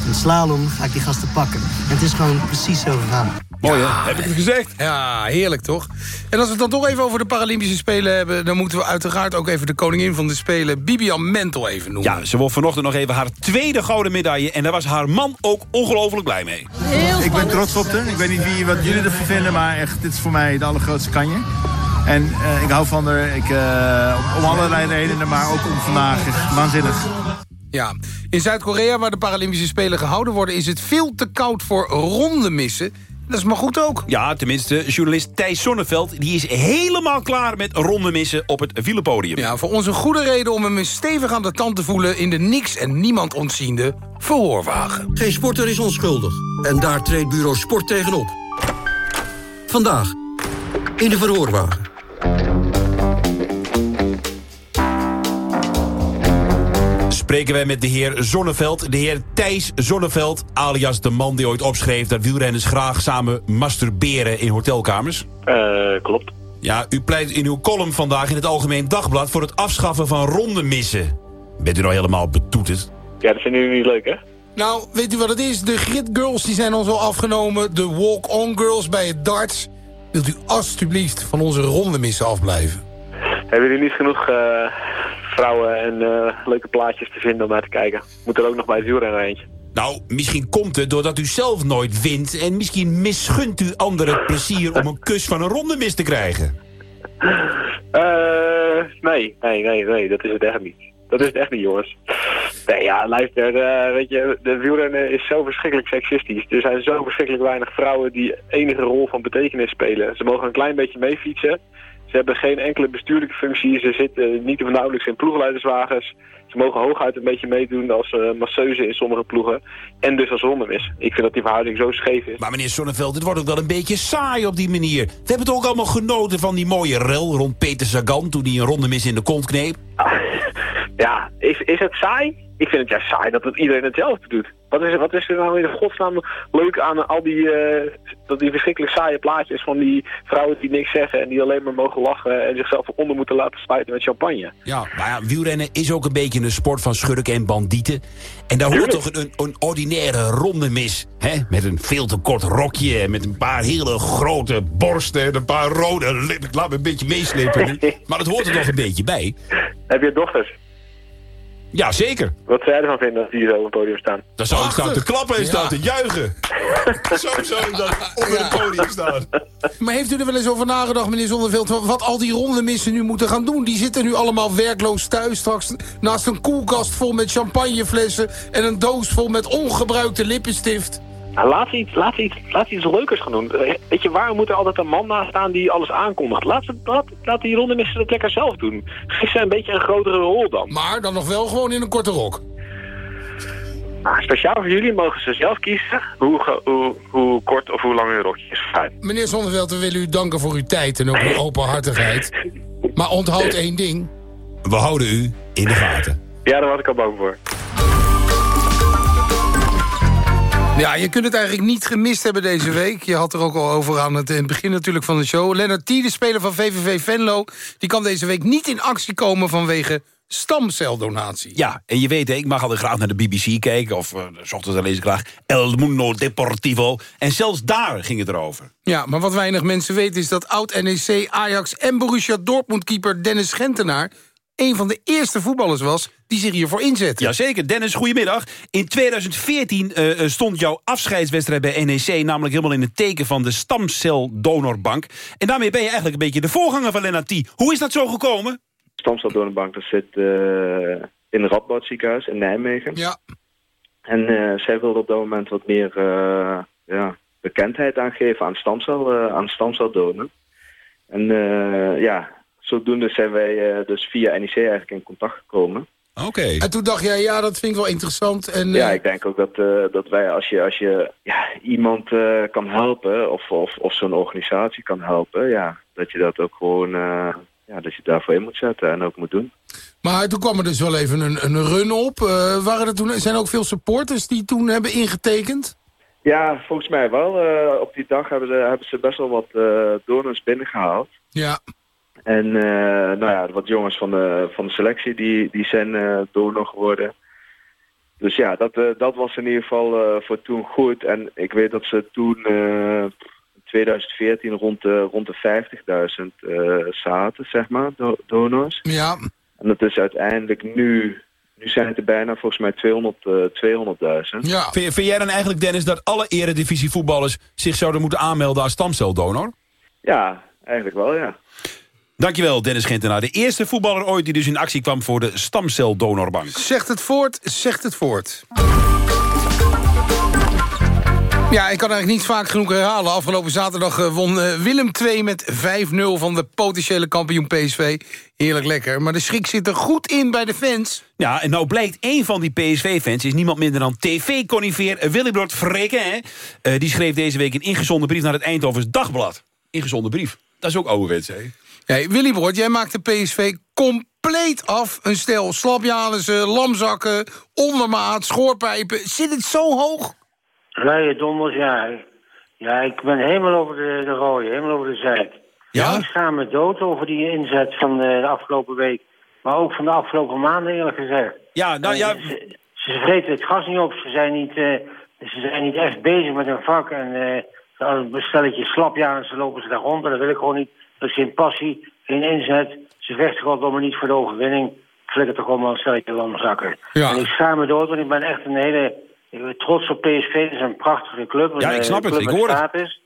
In slalom ga ik die gasten pakken. En het is gewoon precies zo gegaan. Mooi, hè? Heb ik het gezegd? Ja, heerlijk toch? En als we het dan toch even over de Paralympische Spelen hebben... dan moeten we uiteraard ook even de koningin van de Spelen... Bibian Mentel even noemen. Ja, ze won vanochtend nog even haar tweede gouden medaille... en daar was haar man ook ongelooflijk blij mee. ik ben trots op haar. Ik weet niet wie, wat jullie ervan vinden... maar echt, dit is voor mij de allergrootste kanje. En eh, ik hou van haar. Ik, uh, om allerlei redenen, maar ook om vandaag. Waanzinnig. Ja, in Zuid-Korea, waar de Paralympische Spelen gehouden worden... is het veel te koud voor ronde missen... Dat is maar goed ook. Ja, tenminste, journalist Thijs Sonneveld... die is helemaal klaar met ronde missen op het wielenpodium. Ja, voor ons een goede reden om hem stevig aan de tand te voelen... in de niks en niemand ontziende verhoorwagen. Geen sporter is onschuldig. En daar treedt bureau Sport tegenop. Vandaag, in de verhoorwagen. Spreken wij met de heer Zonneveld. De heer Thijs Zonneveld, alias de man die ooit opschreef... dat wielrenners graag samen masturberen in hotelkamers. Uh, klopt. Ja, u pleit in uw column vandaag in het Algemeen Dagblad... voor het afschaffen van rondemissen. Bent u nou helemaal betoeterd? Ja, dat vinden jullie niet leuk, hè? Nou, weet u wat het is? De grid girls die zijn ons al afgenomen. De walk-on girls bij het darts. Wilt u alstublieft van onze rondemissen afblijven? Hebben jullie niet genoeg... Uh vrouwen en uh, leuke plaatjes te vinden om naar te kijken. Moet er ook nog bij het wielrennen eentje. Nou, misschien komt het doordat u zelf nooit wint... en misschien misgunt u anderen het plezier om een kus van een ronde mis te krijgen. Uh, nee, nee, nee, nee, dat is het echt niet. Dat is het echt niet, jongens. Nee, ja, luister, uh, weet je, de wielrennen is zo verschrikkelijk seksistisch. Er zijn zo verschrikkelijk weinig vrouwen die enige rol van betekenis spelen. Ze mogen een klein beetje meefietsen. Ze hebben geen enkele bestuurlijke functie. Ze zitten niet of nauwelijks in ploegleiderswagens. Ze mogen hooguit een beetje meedoen als uh, masseuse in sommige ploegen. En dus als is. Ik vind dat die verhouding zo scheef is. Maar meneer Sonneveld, dit wordt ook wel een beetje saai op die manier. We hebben toch ook allemaal genoten van die mooie rel rond Peter Sagan... toen hij een rondemis in de kont kneep? Ja, is, is het saai? Ik vind het juist saai dat het iedereen hetzelfde doet. Wat is, wat is er nou in de godsnaam leuk aan al die, uh, dat die verschrikkelijk saaie plaatjes van die vrouwen die niks zeggen en die alleen maar mogen lachen en zichzelf onder moeten laten spuiten met champagne. Ja, maar ja, wielrennen is ook een beetje een sport van schurken en bandieten. En daar hoort toch een, een ordinaire ronde mis, hè? Met een veel te kort rokje en met een paar hele grote borsten en een paar rode lippen. Ik laat me een beetje meeslepen. maar dat hoort er toch een beetje bij. Heb je dochters? Ja, zeker. Wat zou jij ervan vinden als die hier op het podium staan? Dan zou ik staan te klappen en staan te juichen. Zo zou ik dan onder het podium staan. Maar heeft u er wel eens over nagedacht, meneer Zonneveld... wat al die ronde missen nu moeten gaan doen? Die zitten nu allemaal werkloos thuis straks... naast een koelkast vol met champagneflessen... en een doos vol met ongebruikte lippenstift. Nou, laat, ze iets, laat, ze iets, laat ze iets leukers gaan doen. Eh, weet je, waarom moet er altijd een man naast staan die alles aankondigt? Laat, ze, laat, laat die ronde missen het lekker zelf doen. Geef ze een beetje een grotere rol dan. Maar dan nog wel gewoon in een korte rok. Nou, speciaal voor jullie mogen ze zelf kiezen hoe, hoe, hoe kort of hoe lang hun rokje is Meneer Zonneveld, we willen u danken voor uw tijd en ook uw openhartigheid. Maar onthoud één ding. We houden u in de gaten. Ja, daar was ik al bang voor. Ja, je kunt het eigenlijk niet gemist hebben deze week. Je had er ook al over aan het, begin natuurlijk van de show. Lennart T, de speler van VVV Venlo... die kan deze week niet in actie komen vanwege stamceldonatie. Ja, en je weet, ik mag altijd graag naar de BBC kijken... of uh, s ochtends dan lees ik graag El Mundo Deportivo. En zelfs daar ging het erover. Ja, maar wat weinig mensen weten is dat oud-NEC, Ajax en Borussia Dortmund-keeper Dennis Gentenaar een van de eerste voetballers was die zich hiervoor inzette. Jazeker. Dennis, goedemiddag. In 2014 uh, eh, stond jouw afscheidswedstrijd bij NEC... namelijk helemaal in het teken van de stamceldonorbank. En daarmee ben je eigenlijk een beetje de voorganger van Lennart Hoe is dat zo gekomen? De stamceldonorbank dat zit uh, in het Radboud ziekenhuis in Nijmegen. Ja. En uh, zij wilde op dat moment wat meer ja, bekendheid aangeven aan, stamcel, aan stamceldonen. En eh, ja, zodoende zijn wij eh, dus via NEC eigenlijk in contact gekomen. Oké. En toen dacht jij, ja, dat vind ik wel interessant. En, Ja, eh, ik denk ook dat, eh, dat wij als je, als je ja, iemand eh, kan helpen of, of, of zo'n organisatie kan helpen, ja, dat je dat ook gewoon eh, ja, dat je daarvoor in moet zetten en ook moet doen. Maar toen kwam er dus wel even een, een run op. Eh, waren er toen, zijn er ook veel supporters die toen hebben ingetekend? Ja, volgens mij wel. Eh, op die dag hebben, ze hebben ze best wel wat eh donors binnengehaald. Ja. En eh, nou ja, wat jongens van de, van de selectie die, die zijn eh donor geworden. Dus ja, dat, eh, dat was in ieder geval eh, voor toen goed. En ik weet dat ze toen eh, in 2014 rond de, rond de 50.000 eh, zaten, zeg maar, do- donors. Ja. En dat is uiteindelijk nu, nu zijn het er bijna volgens mij 200, eh 200.000. Ja. Vind, vind jij dan eigenlijk, Dennis, dat alle eredivisie voetballers zich zouden moeten aanmelden als stamceldonor? Ja, eigenlijk wel, ja. Dankjewel, Dennis Gentenaar. De eerste voetballer ooit die dus in actie kwam voor de stamceldonorbank. Zegt het voort, zegt het voort. Ja, ik kan eigenlijk niet vaak genoeg herhalen. Afgelopen zaterdag eh, won eh, Willem II met 5-0 van de potentiële kampioen PSV. Heerlijk lekker. Maar de schrik zit er goed in bij de fans. Ja, en nou blijkt een van die PSV-fans is niemand minder dan tv-conifeer Willibrod Freken. Hè? Eh, die schreef deze week een ingezonden brief naar het Eindhovens Dagblad. Ingezonden brief. Dat is ook ouderwets, hè? Hey, Willy Brood, jij maakt de PSV compleet af. Een stel slapjanissen, lamzakken, ondermaat, schoorpijpen. Zit het zo hoog? Luie donders, ja. Ja, ik ben helemaal over de, de rode, helemaal over de zeik. Ja? Ik schaam me dood over die inzet van de, de afgelopen week. Maar ook van de afgelopen maanden, eerlijk gezegd. Ja, nou ja... Ze, ze vreten het gas niet op. Ze zijn niet, eh, ze zijn niet echt bezig met hun vak. En eh als een stelletje slapjaars, dan lopen ze daar rond. En dat wil ik gewoon niet. Dat is geen passie, geen inzet. Ze vechten goddomme niet voor de overwinning. Flikker toch allemaal een stelletje lamzakken. Ja. En ik schaam me dood, want ik ben echt een hele... Ik ben trots op PSV. Het is een prachtige club. Ja, een, ik snap eh, het. club Ik hoor het. status.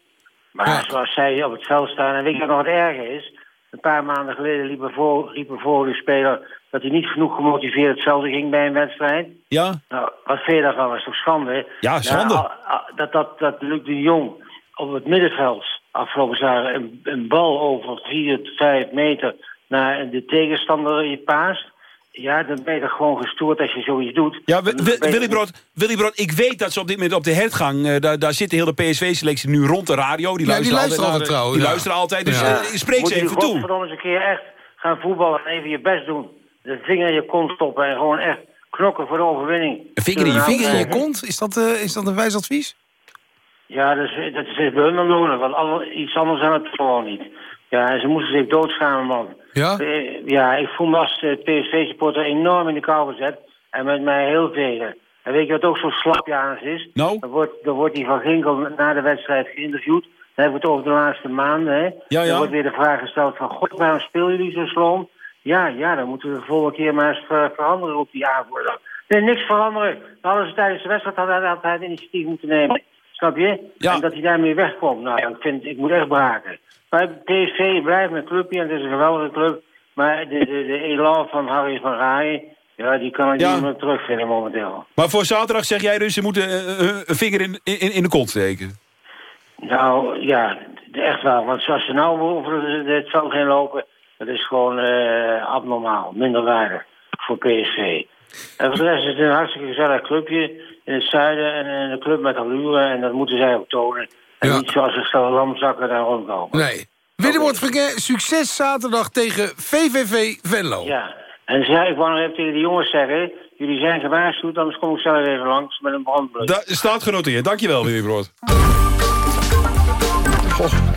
Maar zoals zij op het veld staan... En weet je nog wat erger is? Een paar maanden geleden liep er voor, liep er speler... dat hij niet genoeg gemotiveerd het veld ging bij een wedstrijd. Ja? Nou, wat vind je daarvan? Dat is toch schande? Ja, schande. Nou, a- a- dat, dat, dat Luc de Jong op het middenveld afgelopen jaar een, een bal over 4 tot 5 meter naar de tegenstander je paast. Ja, dan ben je toch gewoon gestoord als je zoiets doet. Ja, je- Willy Brood, Willy Brood, ik weet dat ze op dit moment op de hertgang... eh, daar, daar zit de hele PSV-selectie nu rond de radio. Die Ja, die luisteren luisteren altijd, trouwens, Die ja. luisteren altijd, dus Ja. eh, spreek Moet ze je even toe. godverdomme eens een keer echt gaan voetballen en even je best doen. De vinger in je kont stoppen en gewoon echt knokken voor de overwinning. Een vinger in je, vinger in je nou- kont? Is dat, eh, is dat een wijs advies? Ja, dat is, dat is bij hun dan nodig, want iets anders zijn het gewoon niet. Ja, ze moesten zich doodschamen, man. Ja? Eh, Ja, ik voel me als eh, PSV-supporter enorm in de kou gezet. En met mij heel tegen. En weet je wat ook zo slapjaners is? Nou? Dan wordt, dan wordt die Van Ginkel na de wedstrijd geïnterviewd. Dan hebben we het over de laatste maanden, hè? Ja, ja. Dan wordt weer de vraag gesteld van... God, waarom spelen jullie zo sloom? Ja, ja, dan moeten we de volgende keer maar eens ver- veranderen op die aanvoerder. Nee, niks veranderen. Dan hadden ze tijdens de wedstrijd had hij, had hij het initiatief moeten nemen. Snap je? En dat hij daarmee wegkomt. Nou, ik, vind, ik moet echt braken. Maar PSV blijft een clubje en het is een geweldige club. Maar de, de, de elan van Harry van Raayen... Ja, die kan ik Ja. niet meer terugvinden momenteel. Maar voor zaterdag zeg jij dus, ze moeten eh, eh, een vinger in, in, in de kont steken. Nou, ja, echt wel. Want zoals ze nou over het veld heen lopen... dat is gewoon eh, abnormaal. Minder waardig voor PSV. En voor de rest is het een hartstikke gezellig clubje in het zuiden... en een club met allure, en dat moeten zij ook tonen. En niet zoals een stel lamzakken daar rondkomen. Nee. Willem wordt verkeer, succes zaterdag tegen VVV Venlo. Ja, en zei, ik wou nog even tegen de jongens zeggen... jullie zijn gewaarschuwd, anders kom ik zelf even langs met een brandblus. Dat staat genoteerd. Dankjewel, Willy Brood.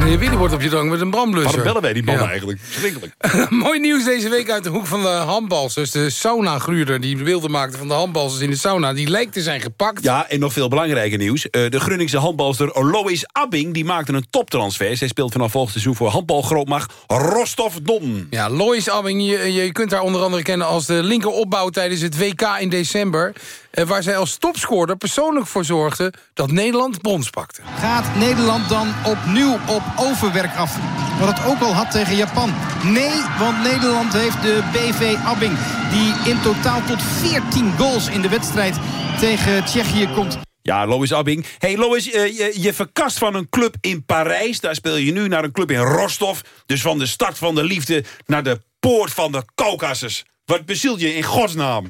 Meneer Willy wordt op je drank met een brandblusser. Waarom bellen wij die mannen Ja. eigenlijk? Verschrikkelijk. Mooi nieuws deze week uit de hoek van de handbalsters. De sauna-gruurder die beelden maakte van de handbalsters in de sauna... die lijkt te zijn gepakt. Ja, en nog veel belangrijker nieuws. Eh, de Grunningse handbalster Lois Abbing die maakte een toptransfer. Zij speelt vanaf volgend seizoen voor handbalgrootmacht Rostov-Don. Ja, Lois Abbing, je, je kunt haar onder andere kennen als de linkeropbouw tijdens het WK in december. eh, waar zij als topscorer persoonlijk voor zorgde dat Nederland brons pakte. Gaat Nederland dan opnieuw op overwerk af? Wat het ook al had tegen Japan. Nee, want Nederland heeft de BV Abbing... die in totaal tot 14 goals in de wedstrijd tegen Tsjechië komt. Ja, Lois Abbing. Hey Lois, eh, je, je verkast van een club in Parijs. Daar speel je nu naar een club in Rostov. Dus van de start van de liefde naar de poort van de Caucasus. Wat bezielt je in godsnaam?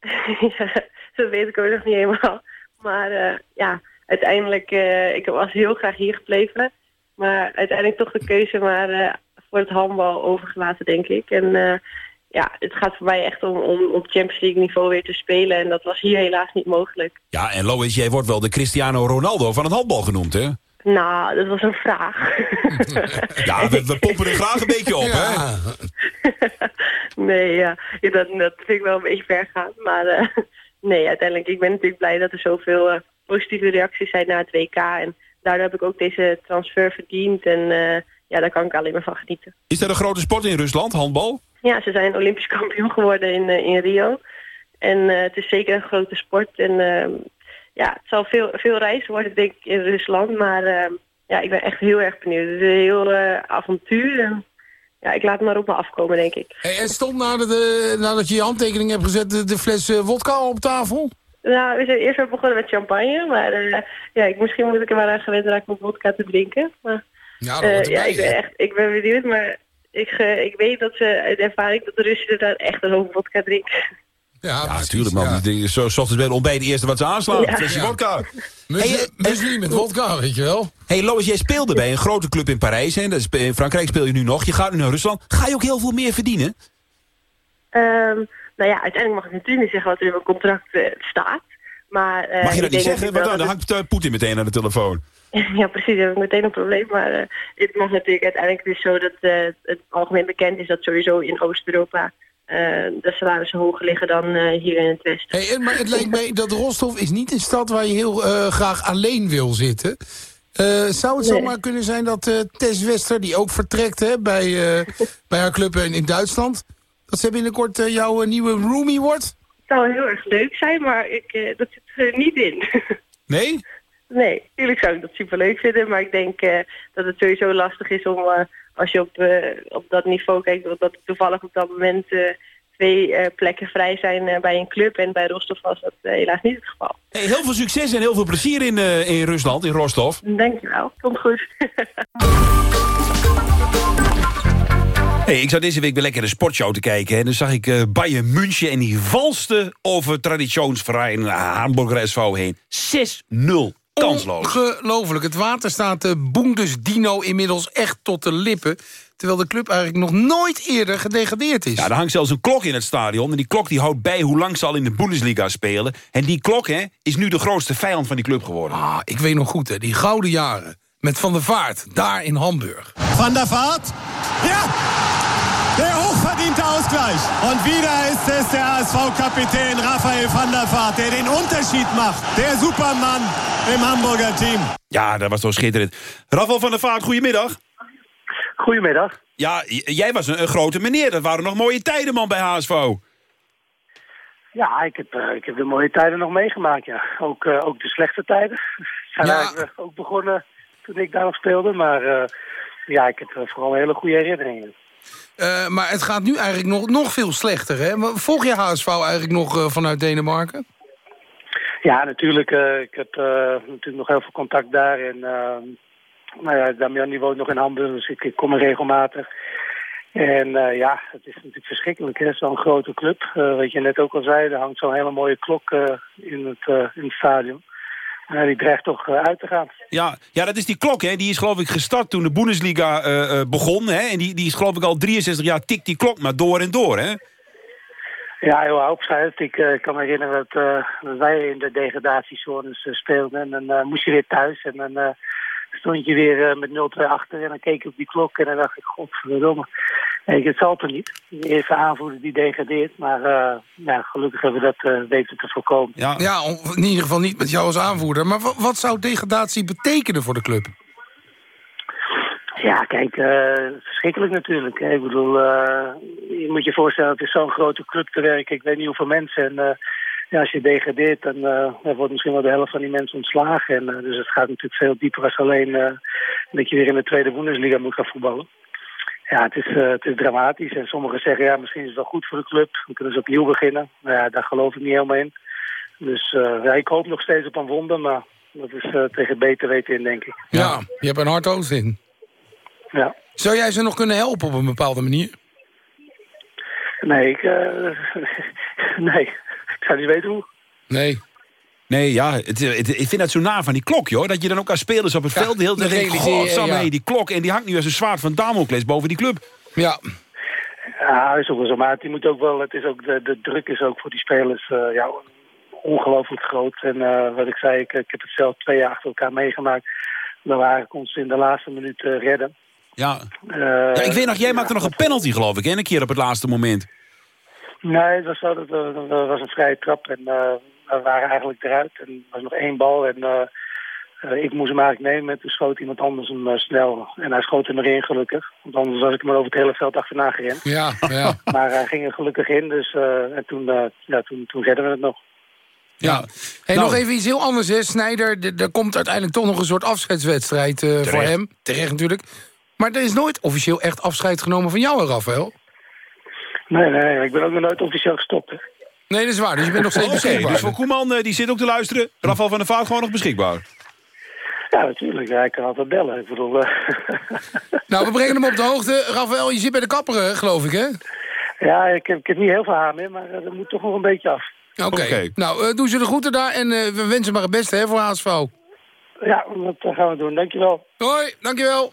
ja, dat weet ik ook nog niet helemaal. Maar eh, ja, uiteindelijk, eh ik was heel graag hier gebleven. Maar uiteindelijk toch de keuze maar eh, voor het handbal overgelaten, denk ik. En eh, ja, het gaat voor mij echt om, om op Champions League niveau weer te spelen. En dat was hier helaas niet mogelijk. Ja, en Lois, jij wordt wel de Cristiano Ronaldo van het handbal genoemd, hè? Nou, dat was een vraag. Ja, we, we pompen er graag een beetje op, hè? nee, ja, ja, dat, dat vind ik wel een beetje ver gaan. Maar eh, nee, uiteindelijk, ik ben natuurlijk blij dat er zoveel positieve reacties zijn na het WK. En daardoor heb ik ook deze transfer verdiend. En eh, ja, daar kan ik alleen maar van genieten. Is dat een grote sport in Rusland, handbal? Ja, ze zijn Olympisch kampioen geworden in, eh, in Rio. En eh, het is zeker een grote sport. En ehm, ja, het zal veel, veel reizen worden, denk ik, in Rusland. Maar ehm, ja, ik ben echt heel erg benieuwd. Het is een heel eh, avontuur. En, ja, ik laat het maar op me afkomen, denk ik. Hey, en stond nadat, de, nadat je je handtekening hebt gezet de, de fles wodka op tafel? Nou, we zijn eerst wel begonnen met champagne. Maar eh, ja, ik, misschien moet ik er maar aan gewend raken om vodka te drinken. Maar, Ja, eh, ja ik, ben echt, ik ben benieuwd, maar ik, eh, ik weet dat ze uit ervaring dat de Russen er daar echt een hoop vodka drinken. Ja, natuurlijk, man. Die dingen, Zo, s ochtends bij het ontbijt het eerste wat ze aanslaan. Ja. Flesje Ja. vodka. Hey, eh, muesli met wodka, weet je wel. hey, Lois, jij speelde bij een grote club in Parijs. Hè? Dat is, in Frankrijk speel je nu nog. Je gaat nu naar Rusland. Ga je ook heel veel meer verdienen? Ehm, nou ja, uiteindelijk mag ik natuurlijk niet zeggen wat er in mijn contract eh, staat. Maar, eh, Mag je dat niet zeggen? Want dan, dan hangt eh, Poetin meteen aan de telefoon. ja, precies, dan heb ik meteen een probleem. Maar eh, het mag natuurlijk uiteindelijk dus zo dat het algemeen bekend is dat sowieso in Oost-Europa eh, de salarissen hoger liggen dan eh, hier in het Westen. Hey, maar het lijkt mij dat Rostov is niet een stad waar je heel eh, graag alleen wil zitten. Eh, zou het Nee. zomaar kunnen zijn dat eh, Tess Wester, die ook vertrekt hè, bij, eh, bij haar club in, in Duitsland... dat ze binnenkort eh, jouw eh, nieuwe roomie wordt? Het zou heel erg leuk zijn, maar ik, eh, dat zit er niet in. Nee? Nee, natuurlijk zou ik dat superleuk vinden, maar ik denk eh, dat het sowieso lastig is om, eh, als je op, eh, op dat niveau kijkt, dat er toevallig op dat moment eh, twee eh, plekken vrij zijn eh, bij een club en bij Rostov was dat helaas niet het geval. Hey, heel veel succes en heel veel plezier in, eh, in Rusland, in Rostov. Dankjewel, komt goed. Hey, ik zat deze week weer lekker de sportshow te kijken. En dan zag ik eh Bayern München en die valste over traditionsverein Hamburger SV heen. 6-0. Kansloos. Ongelooflijk. Het water staat de Bundesdino inmiddels echt tot de lippen. Terwijl de club eigenlijk nog nooit eerder gedegradeerd is. Ja, er hangt zelfs een klok in het stadion. En die klok die houdt bij hoe lang ze al in de Bundesliga spelen. En die klok hè, is nu de grootste vijand van die club geworden. Ah, ik weet nog goed, hè, die gouden jaren. Met Van der Vaart, daar in Hamburg. Van der Vaart. Ja, der hochverdiente Ausgleich. Und wieder ist es der ASV-Kapitän Raphael van der Vaart, der den Unterschied macht. Der Supermann im Hamburger Team. Ja, dat was toch schitterend. Rafael van der Vaart, goedemiddag. Goedemiddag. Ja, jij was een, een grote meneer. Dat waren nog mooie tijden, man, bij HSV. Ja, ik heb, eh, ik heb de mooie tijden nog meegemaakt, ja. Ook, eh, ook de slechte tijden. zijn Ja. eigenlijk eh, ook begonnen toen ik daar nog speelde. Maar eh, ja, ik heb vooral hele goede herinneringen. Eh, maar het gaat nu eigenlijk nog, nog veel slechter, hè? Volg je HSV eigenlijk nog eh, vanuit Denemarken? Ja, natuurlijk. eh, ik heb natuurlijk nog heel veel contact daar. En nou ja, Damian die woont nog in Hamburg, dus ik, kom er regelmatig. En ja, het is natuurlijk verschrikkelijk? Zo'n grote club. Wat je net ook al zei, er hangt zo'n hele mooie klok in, het, in het stadion. Ja, die dreigt toch eh, uit te gaan. Ja, ja, dat is die klok, hè. Die is geloof ik gestart toen de Bundesliga eh, eh, begon. Hè? En die, die is geloof ik al 63 jaar tikt die klok maar door en door, hè. Ja, heel hoopschuift. Ik kan me herinneren dat, wij in de degradatiezones speelden. En dan moest je weer thuis en dan stond je weer eh, met 0-2 achter. En dan keek ik op die klok en dan dacht ik, godverdomme. Kijk, het zal toch niet. De eerste aanvoerder die degradeert. Maar eh, ja, gelukkig hebben we dat eh, weten te voorkomen. Ja, Ja, in ieder geval niet met jou als aanvoerder. Maar wa- wat zou degradatie betekenen voor de club? Ja, kijk, eh, verschrikkelijk natuurlijk. hè. Ik bedoel, eh, je moet je voorstellen, het is zo'n grote club te werken. Ik weet niet hoeveel mensen. En eh, ja, als je degradeert, dan eh, dan wordt misschien wel de helft van die mensen ontslagen. En, eh, dus het gaat natuurlijk veel dieper als alleen eh, dat je weer in de tweede Bundesliga moet gaan voetballen. Ja, het is, het is dramatisch. En sommigen zeggen, ja, misschien is het wel goed voor de club. Dan kunnen ze opnieuw beginnen. Nou ja, daar geloof ik niet helemaal in. Dus ja, ik hoop nog steeds op een wonder, maar dat is tegen beter weten in, denk ik. Ja, je hebt een hard oost in. Ja. Zou jij ze nog kunnen helpen op een bepaalde manier? Nee, ik, nee, zou niet weten hoe. Nee. Nee, ja, het, het- ik vind dat zo na van die klok, joh. Dat je dan ook als spelers op het Ja, veld de hele tijd dan denkt... realiseer je, "Godsamme, ja. hé, die klok en die hangt nu als een zwaard van Damocles boven die club. Ja. Ja, is ook wel zo. Maar die moet ook wel, het is ook, de, de druk is ook voor die spelers eh, ja, ongelooflijk groot. En eh, wat ik zei, ik, ik heb het zelf twee jaar achter elkaar meegemaakt. Dan waren we ons in de laatste minuut eh, redden. Ja. Eh, ja, ik weet nog, jij maakte nog een penalty, geloof ik, hè? Een keer op het laatste moment. Nee, het was, zo, dat, dat was een vrije trap en eh, we waren eigenlijk eruit. En er was nog één bal en eh, eh, ik moest hem eigenlijk nemen. En toen schoot iemand anders hem eh, snel. En hij schoot hem erin gelukkig. Want anders was ik hem over het hele veld achterna gerend. Ja, ja. Maar hij ging er gelukkig in, dus eh, en toen, eh, ja, toen, toen redden we het nog. Ja. Hey, Nou. Nog even iets heel anders, hè, Snijder. Er komt uiteindelijk toch nog een soort afscheidswedstrijd eh, voor hem. Terecht natuurlijk. Maar er is nooit officieel echt afscheid genomen van jou, Rafael? Nee, nee, ik ben ook nog nooit officieel gestopt. Hè. Nee, dat is waar. Dus je bent nog steeds Oké, beschikbaar. dus voor Koeman, eh, die zit ook te luisteren. Rafael van der Vaart gewoon nog beschikbaar. Ja, natuurlijk. Ja, ik kan altijd bellen. Ik bedoel, eh, Nou, we brengen hem op de hoogte. Rafael, je zit bij de kapper, hè, geloof ik, hè? ja, ik heb, ik heb niet heel veel haar meer, maar eh, dat moet toch nog een beetje af. Oké. Nou, eh, doen ze de groeten daar en eh, we wensen maar het beste hè, voor HSV. Ja, dat eh, gaan we doen. Dankjewel. Hoi, dankjewel.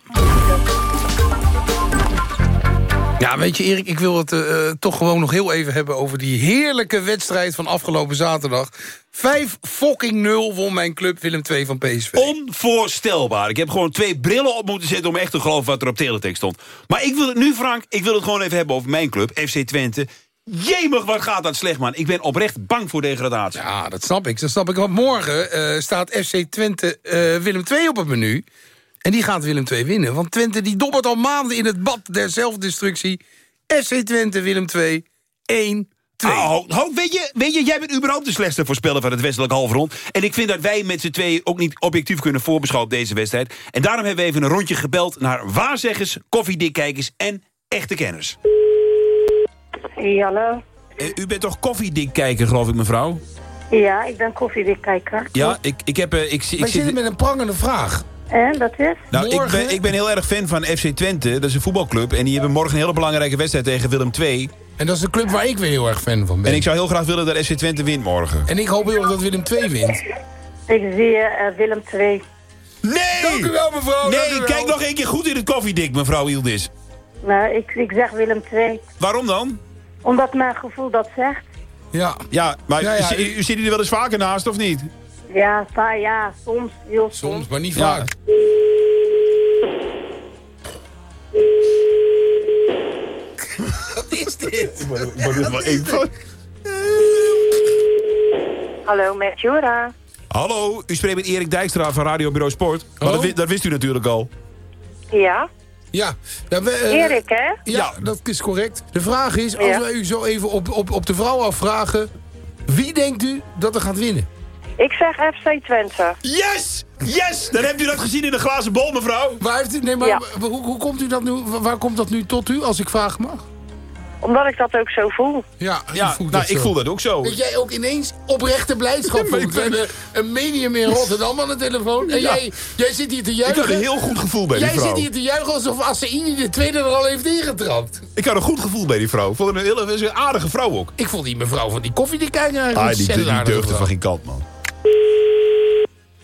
Ja, weet je Erik, ik wil het eh, eh, toch gewoon nog heel even hebben... over die heerlijke wedstrijd van afgelopen zaterdag. 5 fucking 0 won mijn club Willem II van PSV. Onvoorstelbaar. Ik heb gewoon twee brillen op moeten zetten... om echt te geloven wat er op teletext stond. Maar ik wil het nu, Frank, ik wil het gewoon even hebben over mijn club, FC Twente. Jemig, wat gaat dat slecht, man. Ik ben oprecht bang voor degradatie. Ja, dat snap ik. Dat snap ik. Want morgen eh, staat FC Twente Willem II op het menu. En die gaat Willem II winnen. Want Twente die dobbert al maanden in het bad der zelfdestructie. FC Twente Willem II 1 2. Oh, ho, weet, je, weet je, jij bent überhaupt de slechtste voorspeller van het westelijk halfrond. En ik vind dat wij met z'n twee ook niet objectief kunnen voorbeschouwen op deze wedstrijd. En daarom hebben we even een rondje gebeld naar waarzeggers, koffiedikkijkers en echte kenners. Hey, hallo. Eh, u bent toch koffiedikkijker, geloof ik, mevrouw? Ja, ik ben koffiedikkijker. Ja, ik, ik heb... eh, ik, ik, We zitten met een prangende vraag. En, dat is? Nou, ik ben, ik ben heel erg fan van FC Twente. Dat is een voetbalclub. En die hebben morgen een hele belangrijke wedstrijd tegen Willem II. En dat is de club waar ik weer heel erg fan van ben. En ik zou heel graag willen dat FC Twente wint morgen. En ik hoop heel erg dat Willem II wint. Ik zie eh, Willem 2. Nee! Dank u wel, mevrouw. Nee, wel. kijk nog één keer goed in het koffiedik, mevrouw Ildis. Nou, ik, ik zeg Willem 2. Waarom dan? Omdat mijn gevoel dat zegt. Ja. Ja, maar Ja, ja, u, u zit er wel eens vaker naast, of niet? Ja, ja, soms, heel soms. Soms, maar niet Ja. vaak. Wat is dit? Wat is maar één van? Hallo, met Jura. Hallo, u spreekt met Erik Dijkstra van Radio Bureau Sport. Maar dat, dat wist u natuurlijk al. Ja? Ja. ja we, eh, Erik, hè? Ja, dat is correct. De vraag is, als Ja. wij u zo even op, op, op de vrouw afvragen... wie denkt u dat er gaat winnen? Ik zeg FC Twente. Yes! Yes! Dan hebt u dat gezien in de glazen bol, mevrouw. Waar, heeft u, nee, maar, Ja. hoe, hoe komt u dat nu, wa- waar komt dat nu tot u, als ik vragen mag? Omdat ik dat ook zo voel. Ja, u Ja, voelt nou, dat ik zo. voel dat ook zo. Dat jij ook ineens oprechte blijdschap ik voelt. We ben- hebben een medium in Rotterdam aan de telefoon. En Ja. jij, jij zit hier te Ik juichen. had een heel goed gevoel bij die Jij vrouw. zit hier te juichen alsof Asseini de tweede er al heeft ingetrapt. Ik had een goed gevoel bij die vrouw. Ik vond het een hele een aardige vrouw ook. Ik vond die mevrouw van die koffie die kijken Ah, die, die, deugde van geen kant, man.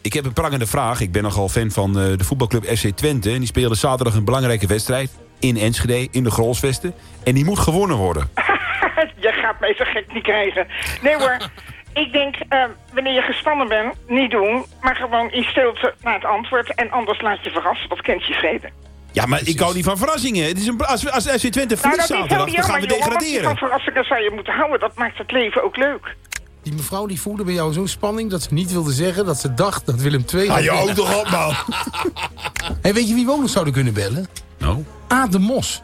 Ik heb een prangende vraag. Ik ben nogal fan van eh, de voetbalclub FC Twente. En die speelde zaterdag een belangrijke wedstrijd. In Enschede, in de Grolsvesten. En die moet gewonnen worden. je gaat mij zo gek niet krijgen. Nee hoor, ik denk, eh, wanneer je gespannen bent, niet doen. Maar gewoon in stilte naar het antwoord. En anders laat je verrassen, wat kent je vrede. Ja, maar ik hou niet van verrassingen. Het is een, als, als FC Twente Nou, verliest zaterdag, dan gaan we jongen. want degraderen. Van verrassingen zou je moeten houden. Dat maakt het leven ook leuk. Die mevrouw die voelde bij jou zo'n spanning dat ze niet wilde zeggen dat ze dacht dat Willem II... Ah, je houdt toch op, man. hey, weet je wie we ook nog zouden kunnen bellen? Nou? Aad de Mos.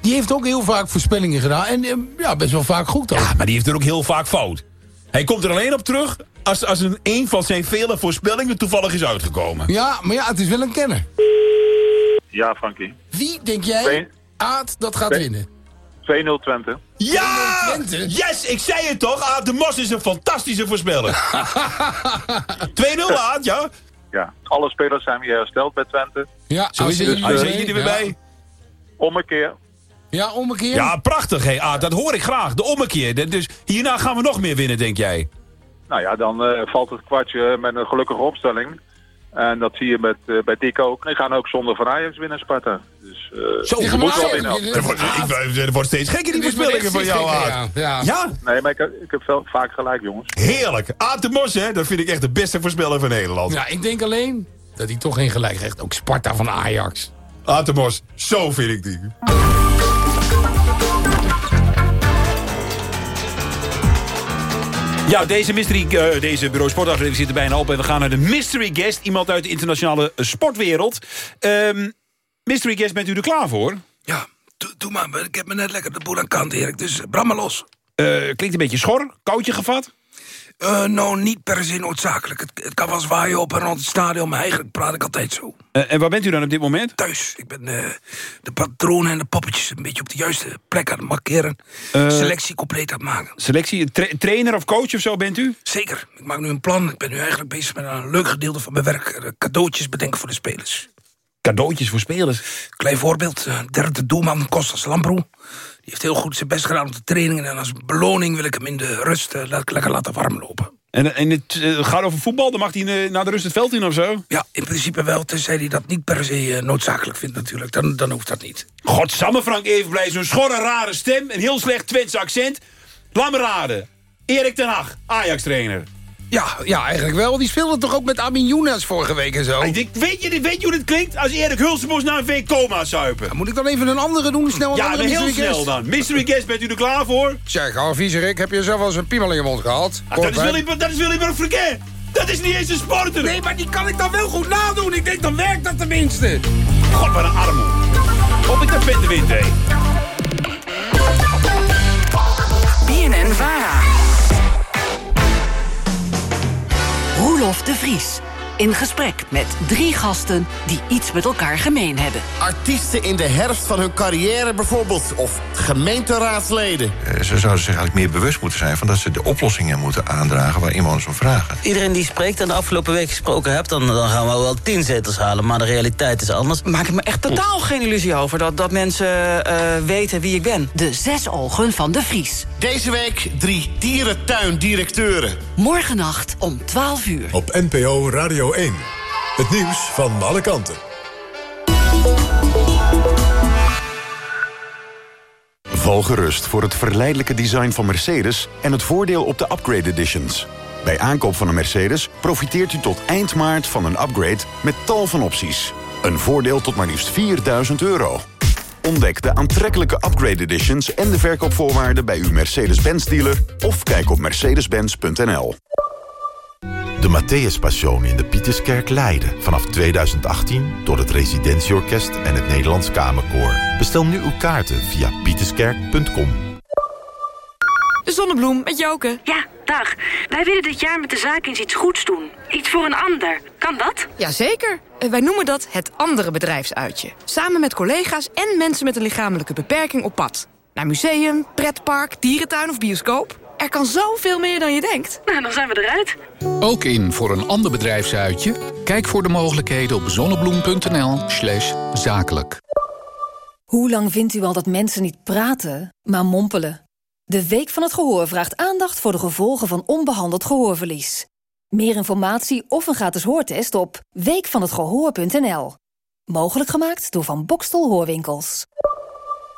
Die heeft ook heel vaak voorspellingen gedaan. En eh, ja, best wel vaak goed dan. Ja, maar die heeft er ook heel vaak fout. Hij komt er alleen op terug als, als een, een van zijn vele voorspellingen toevallig is uitgekomen. Ja, maar ja, het is wel een kenner. Ja, Frankie. Wie denk jij, Ben- Aad, dat gaat Ben- winnen? Twente. Ja! Yes, ik zei het toch? Aad de Mos is een fantastische voorspeller. 2-0 Aad, ja? Ja, alle spelers zijn weer hersteld bij Twente. Ja, Zo is het. Dus, Hij eh, zit er weer bij. Ommekeer. Ja, ommekeer. Ja, prachtig, hé. Dat hoor ik graag. De ommekeer. Dus hierna gaan we nog meer winnen, denk jij? Nou ja, dan eh, valt het kwartje met een gelukkige opstelling. En dat zie je met, eh, bij Dick ook. Die gaan ook zonder van Ajax winnen, Sparta. Dus eh Zo, je moet wel. Er wordt, ik, er wordt steeds gekker, die voorspellingen van jou, gekker, ja. Ja? Nee, maar ik, heb- ik heb wel vaak gelijk, jongens. Heerlijk. Aad de Mos, hè? Dat vind ik echt de beste voorspeller van Nederland. Ja, ik denk alleen dat hij toch geen gelijk krijgt. Ook Sparta van Ajax. Aad de Mos, zo vind ik die. Ja, deze, mystery, eh, deze Bureau Sportaflevering zit er bijna op. En we gaan naar de mystery guest. Iemand uit de internationale sportwereld. Ehm, mystery guest, bent u er klaar voor? Ja, doe, doe maar. Ik heb me net lekker de boel aan kant, Erik. Dus bram maar los. Eh, klinkt een beetje schor. Koudje gevat? Eh, nou, niet per se noodzakelijk. Het, het kan wel zwaaien op en rond het stadion, maar eigenlijk praat ik altijd zo. Eh, en waar bent u dan op dit moment? Thuis. Ik ben eh, de patronen en de poppetjes een beetje op de juiste plek aan het markeren. Eh, Selectie compleet aan het maken. Selectie, tra- trainer of coach of zo bent u? Zeker. Ik maak nu een plan. Ik ben nu eigenlijk bezig met een leuk gedeelte van mijn werk. eh, cadeautjes bedenken voor de spelers. Cadeautjes voor spelers? Klein voorbeeld. eh, derde doelman, Kostas Lambro. Die heeft heel goed zijn best gedaan op de trainingen. En als beloning wil ik hem in de rust eh, lekker laten warm lopen. En, en het eh, gaat over voetbal? Dan mag hij eh, naar de rust het veld in of zo? Ja, in principe wel. Tenzij hij dat niet per se noodzakelijk vindt natuurlijk. Dan, dan hoeft dat niet. Godsamme Frank Evenblij, zo'n schorre rare stem. Een heel slecht Twents accent. Laat me raden. Erik ten Hag, Ajax-trainer. Ja, ja, eigenlijk wel. Die speelde toch ook met Amin Younes vorige week en zo? Ik denk, weet, je, weet je hoe het klinkt als Erik Hulsenbos naar een week coma zuipen? Moet ik dan even een andere doen? Snel een Ja, andere heel snel guest? dan. Mystery guest, bent u er klaar voor? Zeg, Alviezerik, heb je zelf wel eens een piemel in je mond gehad? Ah, dat, is Willy, dat is Willy. Dat is niet eens een sporter. Nee, maar die kan ik dan wel goed nadoen. Ik denk, dan werkt dat tenminste. God, wat een armoe. Op ik de vette wind, hé. BNN Roelof de Vries. In gesprek met drie gasten die iets met elkaar gemeen hebben. Artiesten in de herfst van hun carrière bijvoorbeeld. Of gemeenteraadsleden. Eh, Ze zouden zich eigenlijk meer bewust moeten zijn... van dat ze de oplossingen moeten aandragen waar inwoners om vragen. Iedereen die spreekt en de afgelopen week gesproken hebt... Dan, dan gaan we wel tien zetels halen, maar de realiteit is anders. Maak ik me echt totaal geen illusie over dat, dat mensen eh, weten wie ik ben. De zes ogen van de Vries. Deze week drie dierentuindirecteuren. Morgennacht om 12 uur. Op NPO Radio 1. Het nieuws van alle kanten. Val gerust voor het verleidelijke design van Mercedes... en het voordeel op de upgrade editions. Bij aankoop van een Mercedes profiteert u tot eind maart van een upgrade... met tal van opties. Een voordeel tot maar liefst 4000 euro. Ontdek de aantrekkelijke upgrade editions en de verkoopvoorwaarden... bij uw Mercedes-Benz dealer of kijk op mercedes-benz.nl. De Matthäus Passion in de Pieterskerk Leiden. Vanaf 2018 door het Residentieorkest en het Nederlands Kamerkoor. Bestel nu uw kaarten via pieterskerk.com. De zonnebloem met Joke. Ja, dag. Wij willen dit jaar met de zaak eens iets goeds doen. Iets voor een ander. Kan dat? Jazeker. Eh, Wij noemen dat het andere bedrijfsuitje. Samen met collega's en mensen met een lichamelijke beperking op pad. Naar museum, pretpark, dierentuin of bioscoop. Er kan zoveel meer dan je denkt. Nou, dan zijn we eruit. Ook in voor een ander bedrijfsuitje? Kijk voor de mogelijkheden op zonnebloem.nl slash zakelijk. Hoe lang vindt u al dat mensen niet praten, maar mompelen? De Week van het Gehoor vraagt aandacht voor de gevolgen van onbehandeld gehoorverlies. Meer informatie of een gratis hoortest op weekvanhetgehoor.nl. Mogelijk gemaakt door Van Bokstel Hoorwinkels.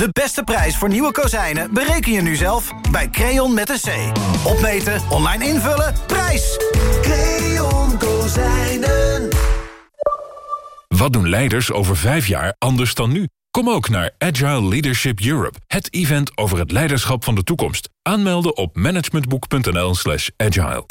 De beste prijs voor nieuwe kozijnen bereken je nu zelf bij Creon met een C. Opmeten, online invullen, prijs! Creon Kozijnen. Wat doen leiders over vijf jaar anders dan nu? Kom ook naar Agile Leadership Europe, het event over het leiderschap van de toekomst. Aanmelden op managementboek.nl slash agile.